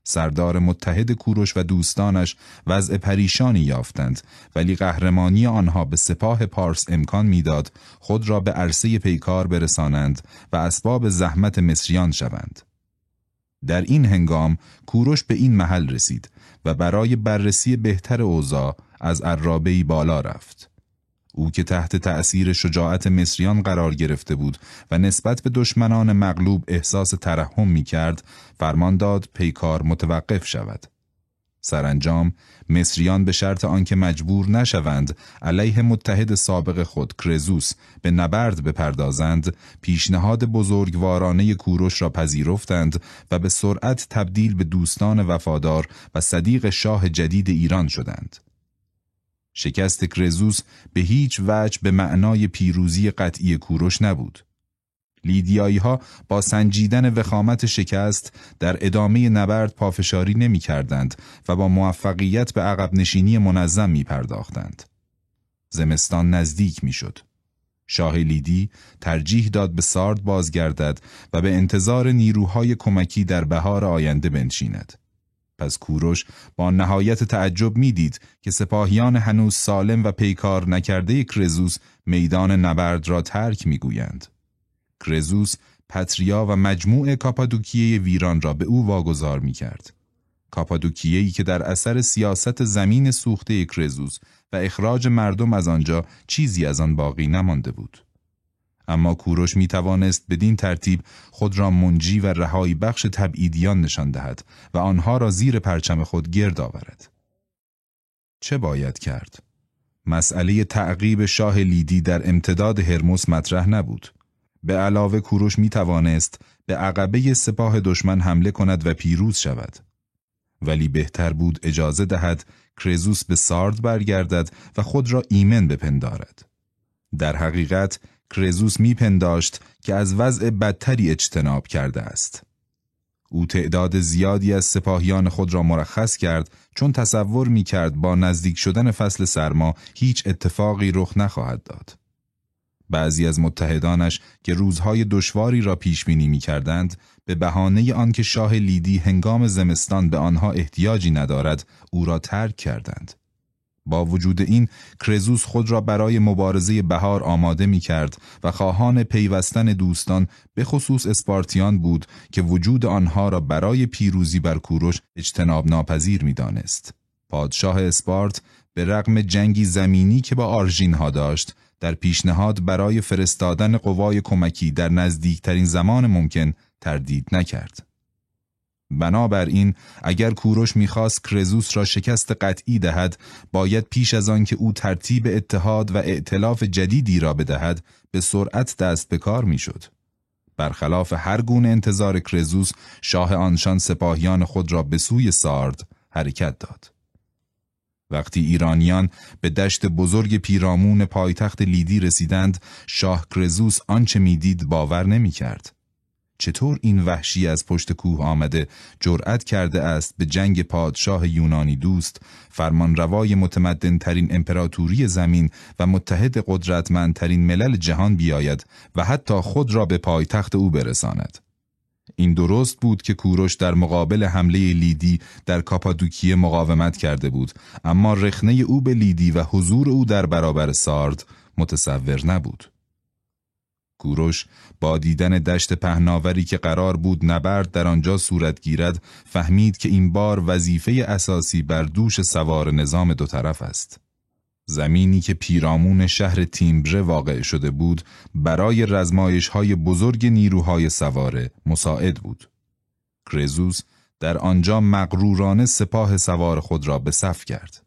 Speaker 1: سردار متحد کوروش و دوستانش وضع پریشانی یافتند ولی قهرمانی آنها به سپاه پارس امکان می‌داد خود را به عرصه پیکار برسانند و اسباب زحمت مصریان شوند. در این هنگام کوروش به این محل رسید و برای بررسی بهتر اوضاع از عرابهی بالا رفت. او که تحت تأثیر شجاعت مصریان قرار گرفته بود و نسبت به دشمنان مغلوب احساس ترحم می کرد فرمان داد پیکار متوقف شود. سرانجام مصریان به شرط آنکه مجبور نشوند علیه متحد سابق خود کرزوس به نبرد بپردازند پیشنهاد بزرگوارانه کوروش را پذیرفتند و به سرعت تبدیل به دوستان وفادار و صدیق شاه جدید ایران شدند. شکست کرزوس به هیچ وجه به معنای پیروزی قطعی کوروش نبود. لیدیایی ها با سنجیدن وخامت شکست در ادامه نبرد پافشاری نمی کردند و با موفقیت به عقب نشینی منظم می پرداختند. زمستان نزدیک می شد. شاه لیدی ترجیح داد به سارد بازگردد و به انتظار نیروهای کمکی در بهار آینده بنشیند. پس کوروش با نهایت تعجب می‌دید که سپاهیان هنوز سالم و پیکار نکرده کرزوس میدان نبرد را ترک می‌گویند. کرزوس پتریا و مجموع کاپادوکیه ویران را به او واگذار می کرد. کاپادوکیه‌ای که در اثر سیاست زمین سوخته کرزوس و اخراج مردم از آنجا چیزی از آن باقی نمانده بود. اما کوروش می توانست بدین ترتیب خود را منجی و رهایی بخش تبعیدیان نشان دهد و آنها را زیر پرچم خود گرد آورد. چه باید کرد؟ مسئله تعقیب شاه لیدی در امتداد هرموس مطرح نبود. به علاوه کوروش می توانست به عقبه سپاه دشمن حمله کند و پیروز شود. ولی بهتر بود اجازه دهد کرزوس به سارد برگردد و خود را ایمن بپندارد. در حقیقت کرزوس میپنداشت که از وضع بدتری اجتناب کرده است. او تعداد زیادی از سپاهیان خود را مرخص کرد چون تصور می کرد با نزدیک شدن فصل سرما هیچ اتفاقی رخ نخواهد داد. بعضی از متحدانش که روزهای دشواری را پیش بینی می کردند به بهانه آنکه شاه لیدی هنگام زمستان به آنها احتیاجی ندارد او را ترک کردند. با وجود این کرزوس خود را برای مبارزه بهار آماده می کرد و خواهان پیوستن دوستان به خصوص اسپارتیان بود که وجود آنها را برای پیروزی بر کوروش اجتناب ناپذیر می دانست. پادشاه اسپارت به رغم جنگی زمینی که با آرژین ها داشت در پیشنهاد برای فرستادن قوای کمکی در نزدیکترین زمان ممکن تردید نکرد. بنابراین اگر کوروش می‌خواست کرزوس را شکست قطعی دهد باید پیش از آن که او ترتیب اتحاد و ائتلاف جدیدی را بدهد به سرعت دست به کار می‌شد برخلاف هر گونه انتظار کرزوس شاه آنشان سپاهیان خود را به سوی سارد حرکت داد وقتی ایرانیان به دشت بزرگ پیرامون پایتخت لیدی رسیدند شاه کرزوس آنچه می‌دید باور نمی‌کرد. چطور این وحشی از پشت کوه آمده جرأت کرده است به جنگ پادشاه یونانی دوست فرمانروای متمدن ترین امپراتوری زمین و متحد قدرتمندترین ملل جهان بیاید و حتی خود را به پایتخت او برساند. این درست بود که کوروش در مقابل حمله لیدی در کاپادوکیه مقاومت کرده بود اما رخنه او به لیدی و حضور او در برابر سارد متصور نبود. کوروش با دیدن دشت پهناوری که قرار بود نبرد در آنجا صورت گیرد فهمید که این بار وظیفه اساسی بر دوش سوار نظام دو طرف است. زمینی که پیرامون شهر تیمبره واقع شده بود برای رزمایش های بزرگ نیروهای سواره مساعد بود. کرزوس در آنجا مغرورانه سپاه سوار خود را به صف کرد.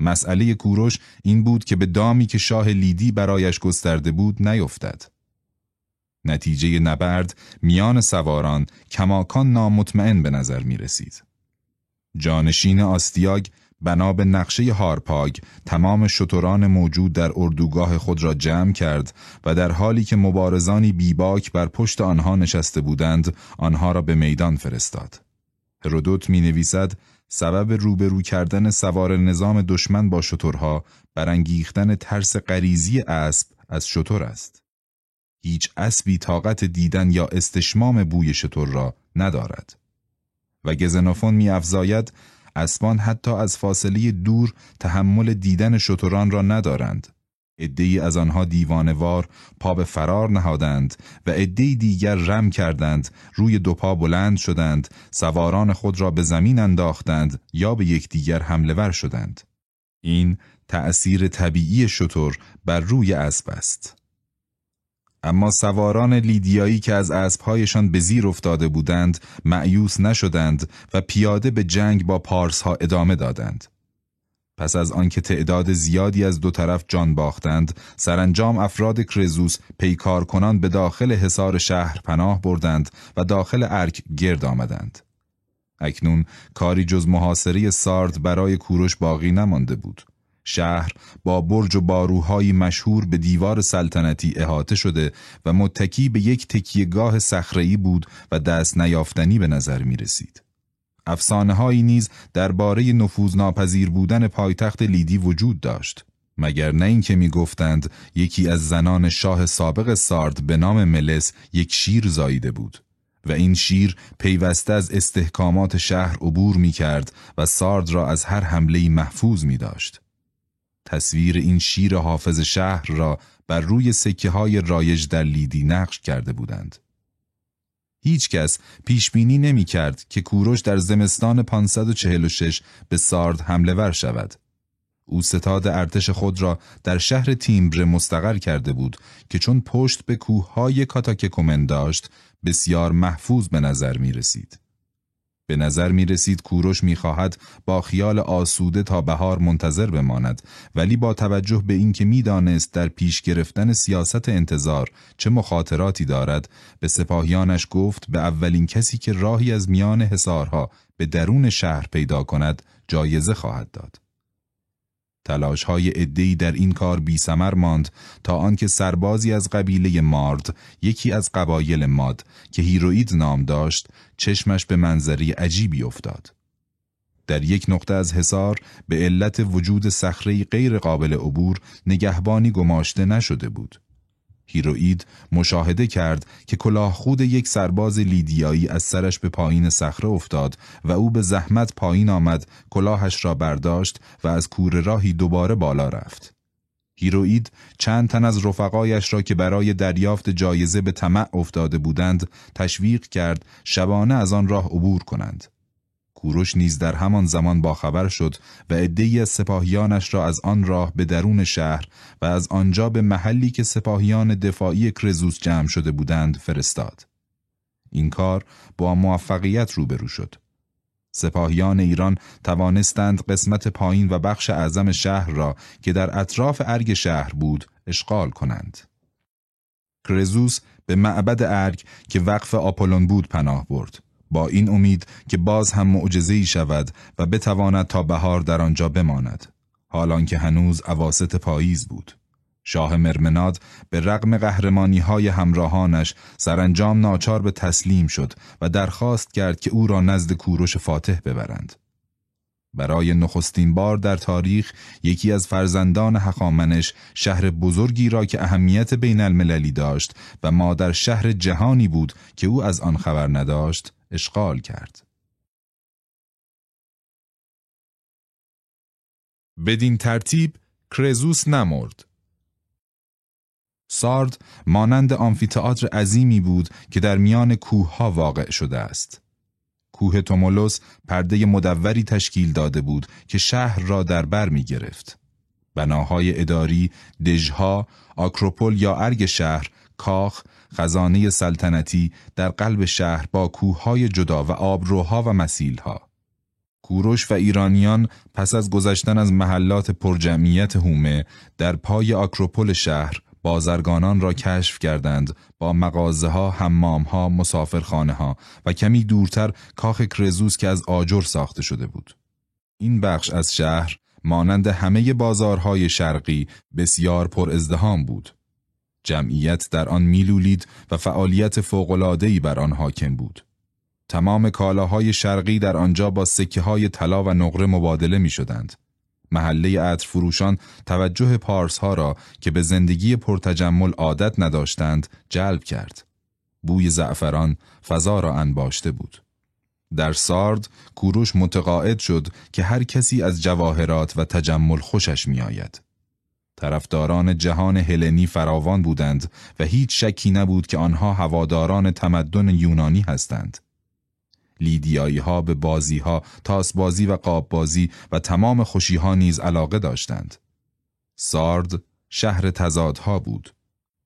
Speaker 1: مسئله کوروش این بود که به دامی که شاه لیدی برایش گسترده بود نیفتد. نتیجه نبرد میان سواران کماکان نامطمئن به نظر می رسید. جانشین آستیاگ بنا به نقشه هارپاگ تمام شتران موجود در اردوگاه خود را جمع کرد و در حالی که مبارزانی بیباک بر پشت آنها نشسته بودند آنها را به میدان فرستاد. هرودوت می نویسد سبب روبرو کردن سوار نظام دشمن با شترها برانگیختن ترس غریزی اسب از شتر است. هیچ اسبی طاقت دیدن یا استشمام بوی شتر را ندارد. و گزنوفون می افزاید اسبان حتی از فاصله دور تحمل دیدن شتران را ندارند. عدهای از آنها دیوانوار پا به فرار نهادند و عدهای دیگر رم کردند روی دو پا بلند شدند سواران خود را به زمین انداختند یا به یکدیگر حمله ور شدند. این تأثیر طبیعی شتر بر روی اسب است. اما سواران لیدیایی که از اسبهایشان به زیر افتاده بودند معیوس نشدند و پیاده به جنگ با پارسها ادامه دادند. پس از آنکه تعداد زیادی از دو طرف جان باختند، سرانجام افراد کرزوس پیکارکنان به داخل حصار شهر پناه بردند و داخل ارک گرد آمدند. اکنون کاری جز محاصره سارد برای کوروش باقی نمانده بود. شهر با برج و باروهای مشهور به دیوار سلطنتی احاطه شده و متکی به یک تکیهگاه صخره‌ای بود و دست نیافتنی به نظر می رسید. افسانه هایی نیز درباره نفوذناپذیر بودن پایتخت لیدی وجود داشت. مگر نه اینکه می‌گفتند یکی از زنان شاه سابق سارد به نام ملس یک شیر زاییده بود و این شیر پیوسته از استحکامات شهر عبور می کرد و سارد را از هر حمله محفوظ می داشت. تصویر این شیر حافظ شهر را بر روی سکه های رایج در لیدی نقش کرده بودند. هیچ کس پیش بینی نمی کرد که کوروش در زمستان 546 به سارد حمله ور شود. او ستاد ارتش خود را در شهر تیمبر مستقر کرده بود که چون پشت به کوههای کاتاککومن داشت بسیار محفوظ به نظر می رسید. به نظر می رسید کوروش می خواهد با خیال آسوده تا بهار منتظر بماند ولی با توجه به اینکه می‌دانست در پیش گرفتن سیاست انتظار چه مخاطراتی دارد به سپاهیانش گفت به اولین کسی که راهی از میان حصارها به درون شهر پیدا کند جایزه خواهد داد. تلاش های ادهی در این کار بی سمر ماند تا آنکه سربازی از قبیله مارد یکی از قبایل ماد که هیروید نام داشت چشمش به منظری عجیبی افتاد. در یک نقطه از حصار به علت وجود صخره غیر قابل عبور نگهبانی گماشته نشده بود. هیروئید مشاهده کرد که کلاه خود یک سرباز لیدیایی از سرش به پایین صخره افتاد و او به زحمت پایین آمد کلاهش را برداشت و از کور راهی دوباره بالا رفت. هیروئید چند تن از رفقایش را که برای دریافت جایزه به طمع افتاده بودند تشویق کرد شبانه از آن راه عبور کنند. کوروش نیز در همان زمان باخبر شد و عدهای از سپاهیانش را از آن راه به درون شهر و از آنجا به محلی که سپاهیان دفاعی کرزوس جمع شده بودند فرستاد. این کار با موفقیت روبرو شد. سپاهیان ایران توانستند قسمت پایین و بخش اعظم شهر را که در اطراف ارگ شهر بود اشغال کنند. کرزوس به معبد ارگ که وقف آپولون بود پناه برد. با این امید که باز هم معجزه‌ای شود و بتواند تا بهار در آنجا بماند حالان که هنوز عواست پاییز بود شاه مرمناد به رغم قهرمانی های همراهانش سرانجام ناچار به تسلیم شد و درخواست کرد که او را نزد کوروش فاتح ببرند. برای نخستین بار در تاریخ یکی از فرزندان حخامنش شهر بزرگی را که اهمیت بین المللی داشت و مادر شهر جهانی بود که او از آن خبر نداشت اشغال کرد. بدین ترتیب کرزوس نمرد. سارد مانند آمفیتئاتر عظیمی بود که در میان کوه ها واقع شده است. کوه تومولوس پرده مدوری تشکیل داده بود که شهر را در بر می گرفت. بناهای اداری، دژها، آکروپول یا ارگ شهر، کاخ، خزانه سلطنتی در قلب شهر با کوههای جدا و آبروها و مسیلها. کوروش و ایرانیان پس از گذشتن از محلات پرجمعیت هومه در پای آکروپول شهر بازرگانان را کشف کردند با مغازه ها، حمام ها، مسافرخانه ها و کمی دورتر کاخ کرزوس که از آجر ساخته شده بود. این بخش از شهر مانند همه بازارهای شرقی بسیار پر ازدهام بود. جمعیت در آن میلولید و فعالیت فوقلادهی بر آن حاکم بود. تمام کالاهای شرقی در آنجا با سکه های طلا و نقره مبادله می شدند. محله عطر فروشان توجه پارس ها را که به زندگی پرتجمل عادت نداشتند جلب کرد. بوی زعفران فضا را انباشته بود. در سارد کوروش متقاعد شد که هر کسی از جواهرات و تجمل خوشش می آید. طرفداران جهان هلنی فراوان بودند و هیچ شکی نبود که آنها هواداران تمدن یونانی هستند. لیدیایی ها به بازی ها، تاس بازی و قاب بازی و تمام خوشی ها نیز علاقه داشتند. سارد شهر تضادها بود.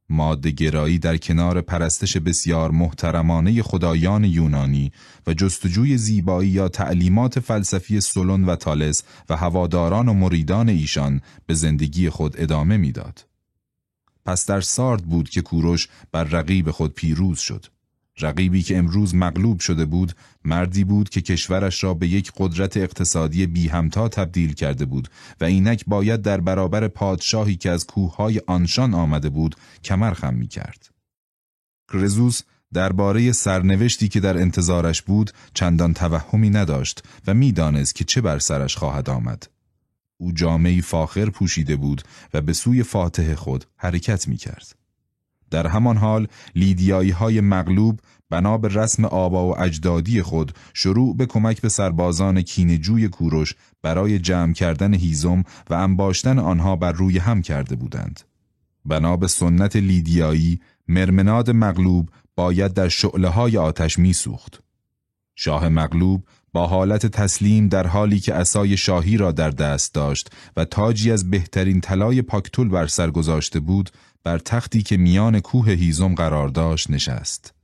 Speaker 1: ماده گرایی در کنار پرستش بسیار محترمانه خدایان یونانی و جستجوی زیبایی یا تعلیمات فلسفی سولون و تالس و هواداران و مریدان ایشان به زندگی خود ادامه می‌داد. پس در سارد بود که کوروش بر رقیب خود پیروز شد. رقیبی که امروز مغلوب شده بود مردی بود که کشورش را به یک قدرت اقتصادی بی همتا تبدیل کرده بود و اینک باید در برابر پادشاهی که از کوههای آنشان آمده بود کمر خم می کرد. کرزوس درباره سرنوشتی که در انتظارش بود چندان توهمی نداشت و می‌دانست که چه بر سرش خواهد آمد. او جامعی فاخر پوشیده بود و به سوی فاتح خود حرکت می کرد. در همان حال لیدیایی های مغلوب بنا به رسم آبا و اجدادی خود شروع به کمک به سربازان کینجوی کوروش برای جمع کردن هیزم و انباشتن آنها بر روی هم کرده بودند. بنا به سنت لیدیایی مرمناد مغلوب باید در شعله های آتش میسوخت. شاه مغلوب با حالت تسلیم در حالی که اسای شاهی را در دست داشت و تاجی از بهترین طلای پاکتول بر سر گذاشته بود بر تختی که میان کوه هیزم قرار داشت نشست.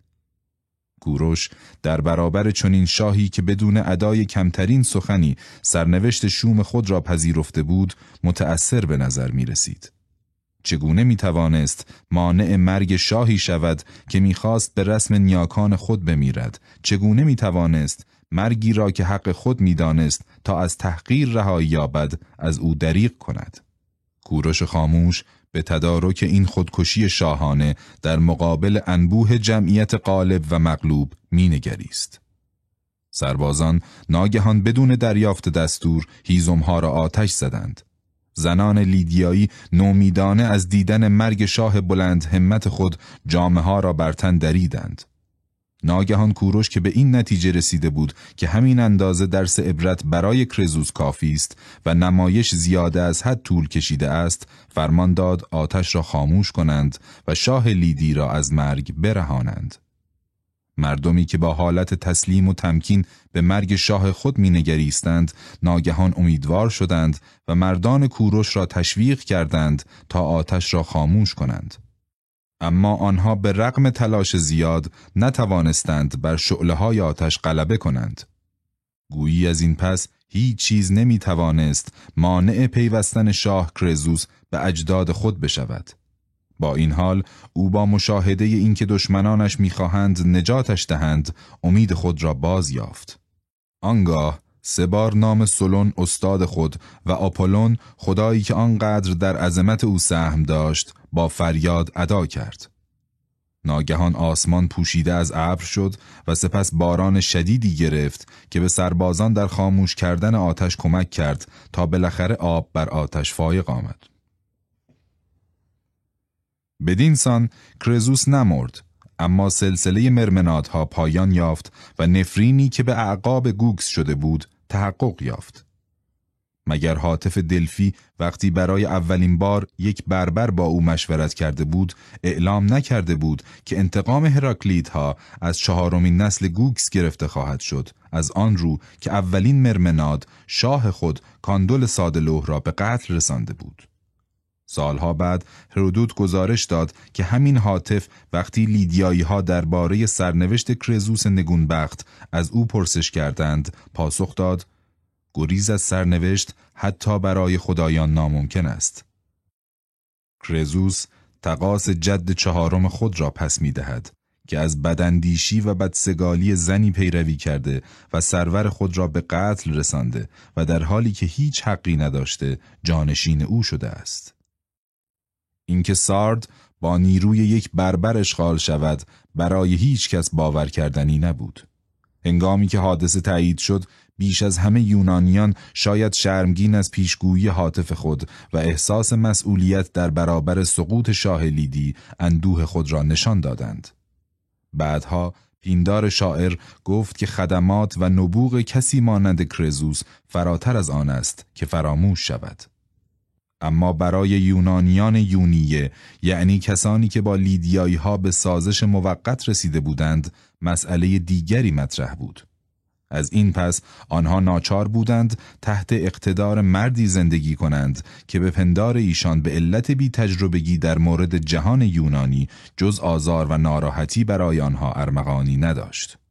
Speaker 1: کوروش در برابر چنین شاهی که بدون ادای کمترین سخنی سرنوشت شوم خود را پذیرفته بود متأثر به نظر می رسید. چگونه می توانست مانع مرگ شاهی شود که می‌خواست به رسم نیاکان خود بمیرد چگونه می توانست مرگی را که حق خود می‌دانست تا از تحقیر رهایی یابد از او دریغ کند کوروش خاموش به تدارک این خودکشی شاهانه در مقابل انبوه جمعیت غالب و مغلوب مینگریست. سربازان ناگهان بدون دریافت دستور هیزمها را آتش زدند. زنان لیدیایی نومیدانه از دیدن مرگ شاه بلند همت خود جامعه ها را بر تن دریدند. ناگهان کوروش که به این نتیجه رسیده بود که همین اندازه درس عبرت برای کرزوس کافی است و نمایش زیاده از حد طول کشیده است فرمان داد آتش را خاموش کنند و شاه لیدی را از مرگ برهانند. مردمی که با حالت تسلیم و تمکین به مرگ شاه خود مینگریستند ناگهان امیدوار شدند و مردان کوروش را تشویق کردند تا آتش را خاموش کنند. اما آنها به رغم تلاش زیاد نتوانستند بر شعله های آتش غلبه کنند. گویی از این پس هیچ چیز نمی توانست مانع پیوستن شاه کرزوس به اجداد خود بشود. با این حال او با مشاهده اینکه دشمنانش می‌خواهند نجاتش دهند امید خود را باز یافت. آنگاه سه بار نام سولون استاد خود و آپولون خدایی که آنقدر در عظمت او سهم داشت با فریاد ادا کرد. ناگهان آسمان پوشیده از ابر شد و سپس باران شدیدی گرفت که به سربازان در خاموش کردن آتش کمک کرد تا بالاخره آب بر آتش فایق آمد. بدین سان کرزوس نمرد اما سلسله مرمنادها پایان یافت و نفرینی که به اعقاب گوکس شده بود تحقق یافت. مگر حاطف دلفی وقتی برای اولین بار یک بربر با او مشورت کرده بود اعلام نکرده بود که انتقام هراکلیت ها از چهارمین نسل گوکس گرفته خواهد شد. از آن رو که اولین مرمناد شاه خود کاندول سادلوه را به قتل رسانده بود. سالها بعد هرودوت گزارش داد که همین حاطف وقتی لیدیایی ها درباره سرنوشت کرزوس نگونبخت از او پرسش کردند پاسخ داد گریز از سرنوشت حتی برای خدایان ناممکن است. کرزوس تقاس جد چهارم خود را پس می دهد که از بدندیشی و بدسگالی زنی پیروی کرده و سرور خود را به قتل رسانده و در حالی که هیچ حقی نداشته جانشین او شده است. اینکه سارد با نیروی یک بربر اشغال شود برای هیچ کس باور کردنی نبود. هنگامی که حادثه تایید شد بیش از همه یونانیان شاید شرمگین از پیشگویی حاطف خود و احساس مسئولیت در برابر سقوط شاه لیدی اندوه خود را نشان دادند. بعدها پیندار شاعر گفت که خدمات و نبوغ کسی مانند کرزوس فراتر از آن است که فراموش شود. اما برای یونانیان یونیه یعنی کسانی که با لیدیایی ها به سازش موقت رسیده بودند مسئله دیگری مطرح بود. از این پس آنها ناچار بودند تحت اقتدار مردی زندگی کنند که به پندار ایشان به علت بی تجربگی در مورد جهان یونانی جز آزار و ناراحتی برای آنها ارمغانی نداشت.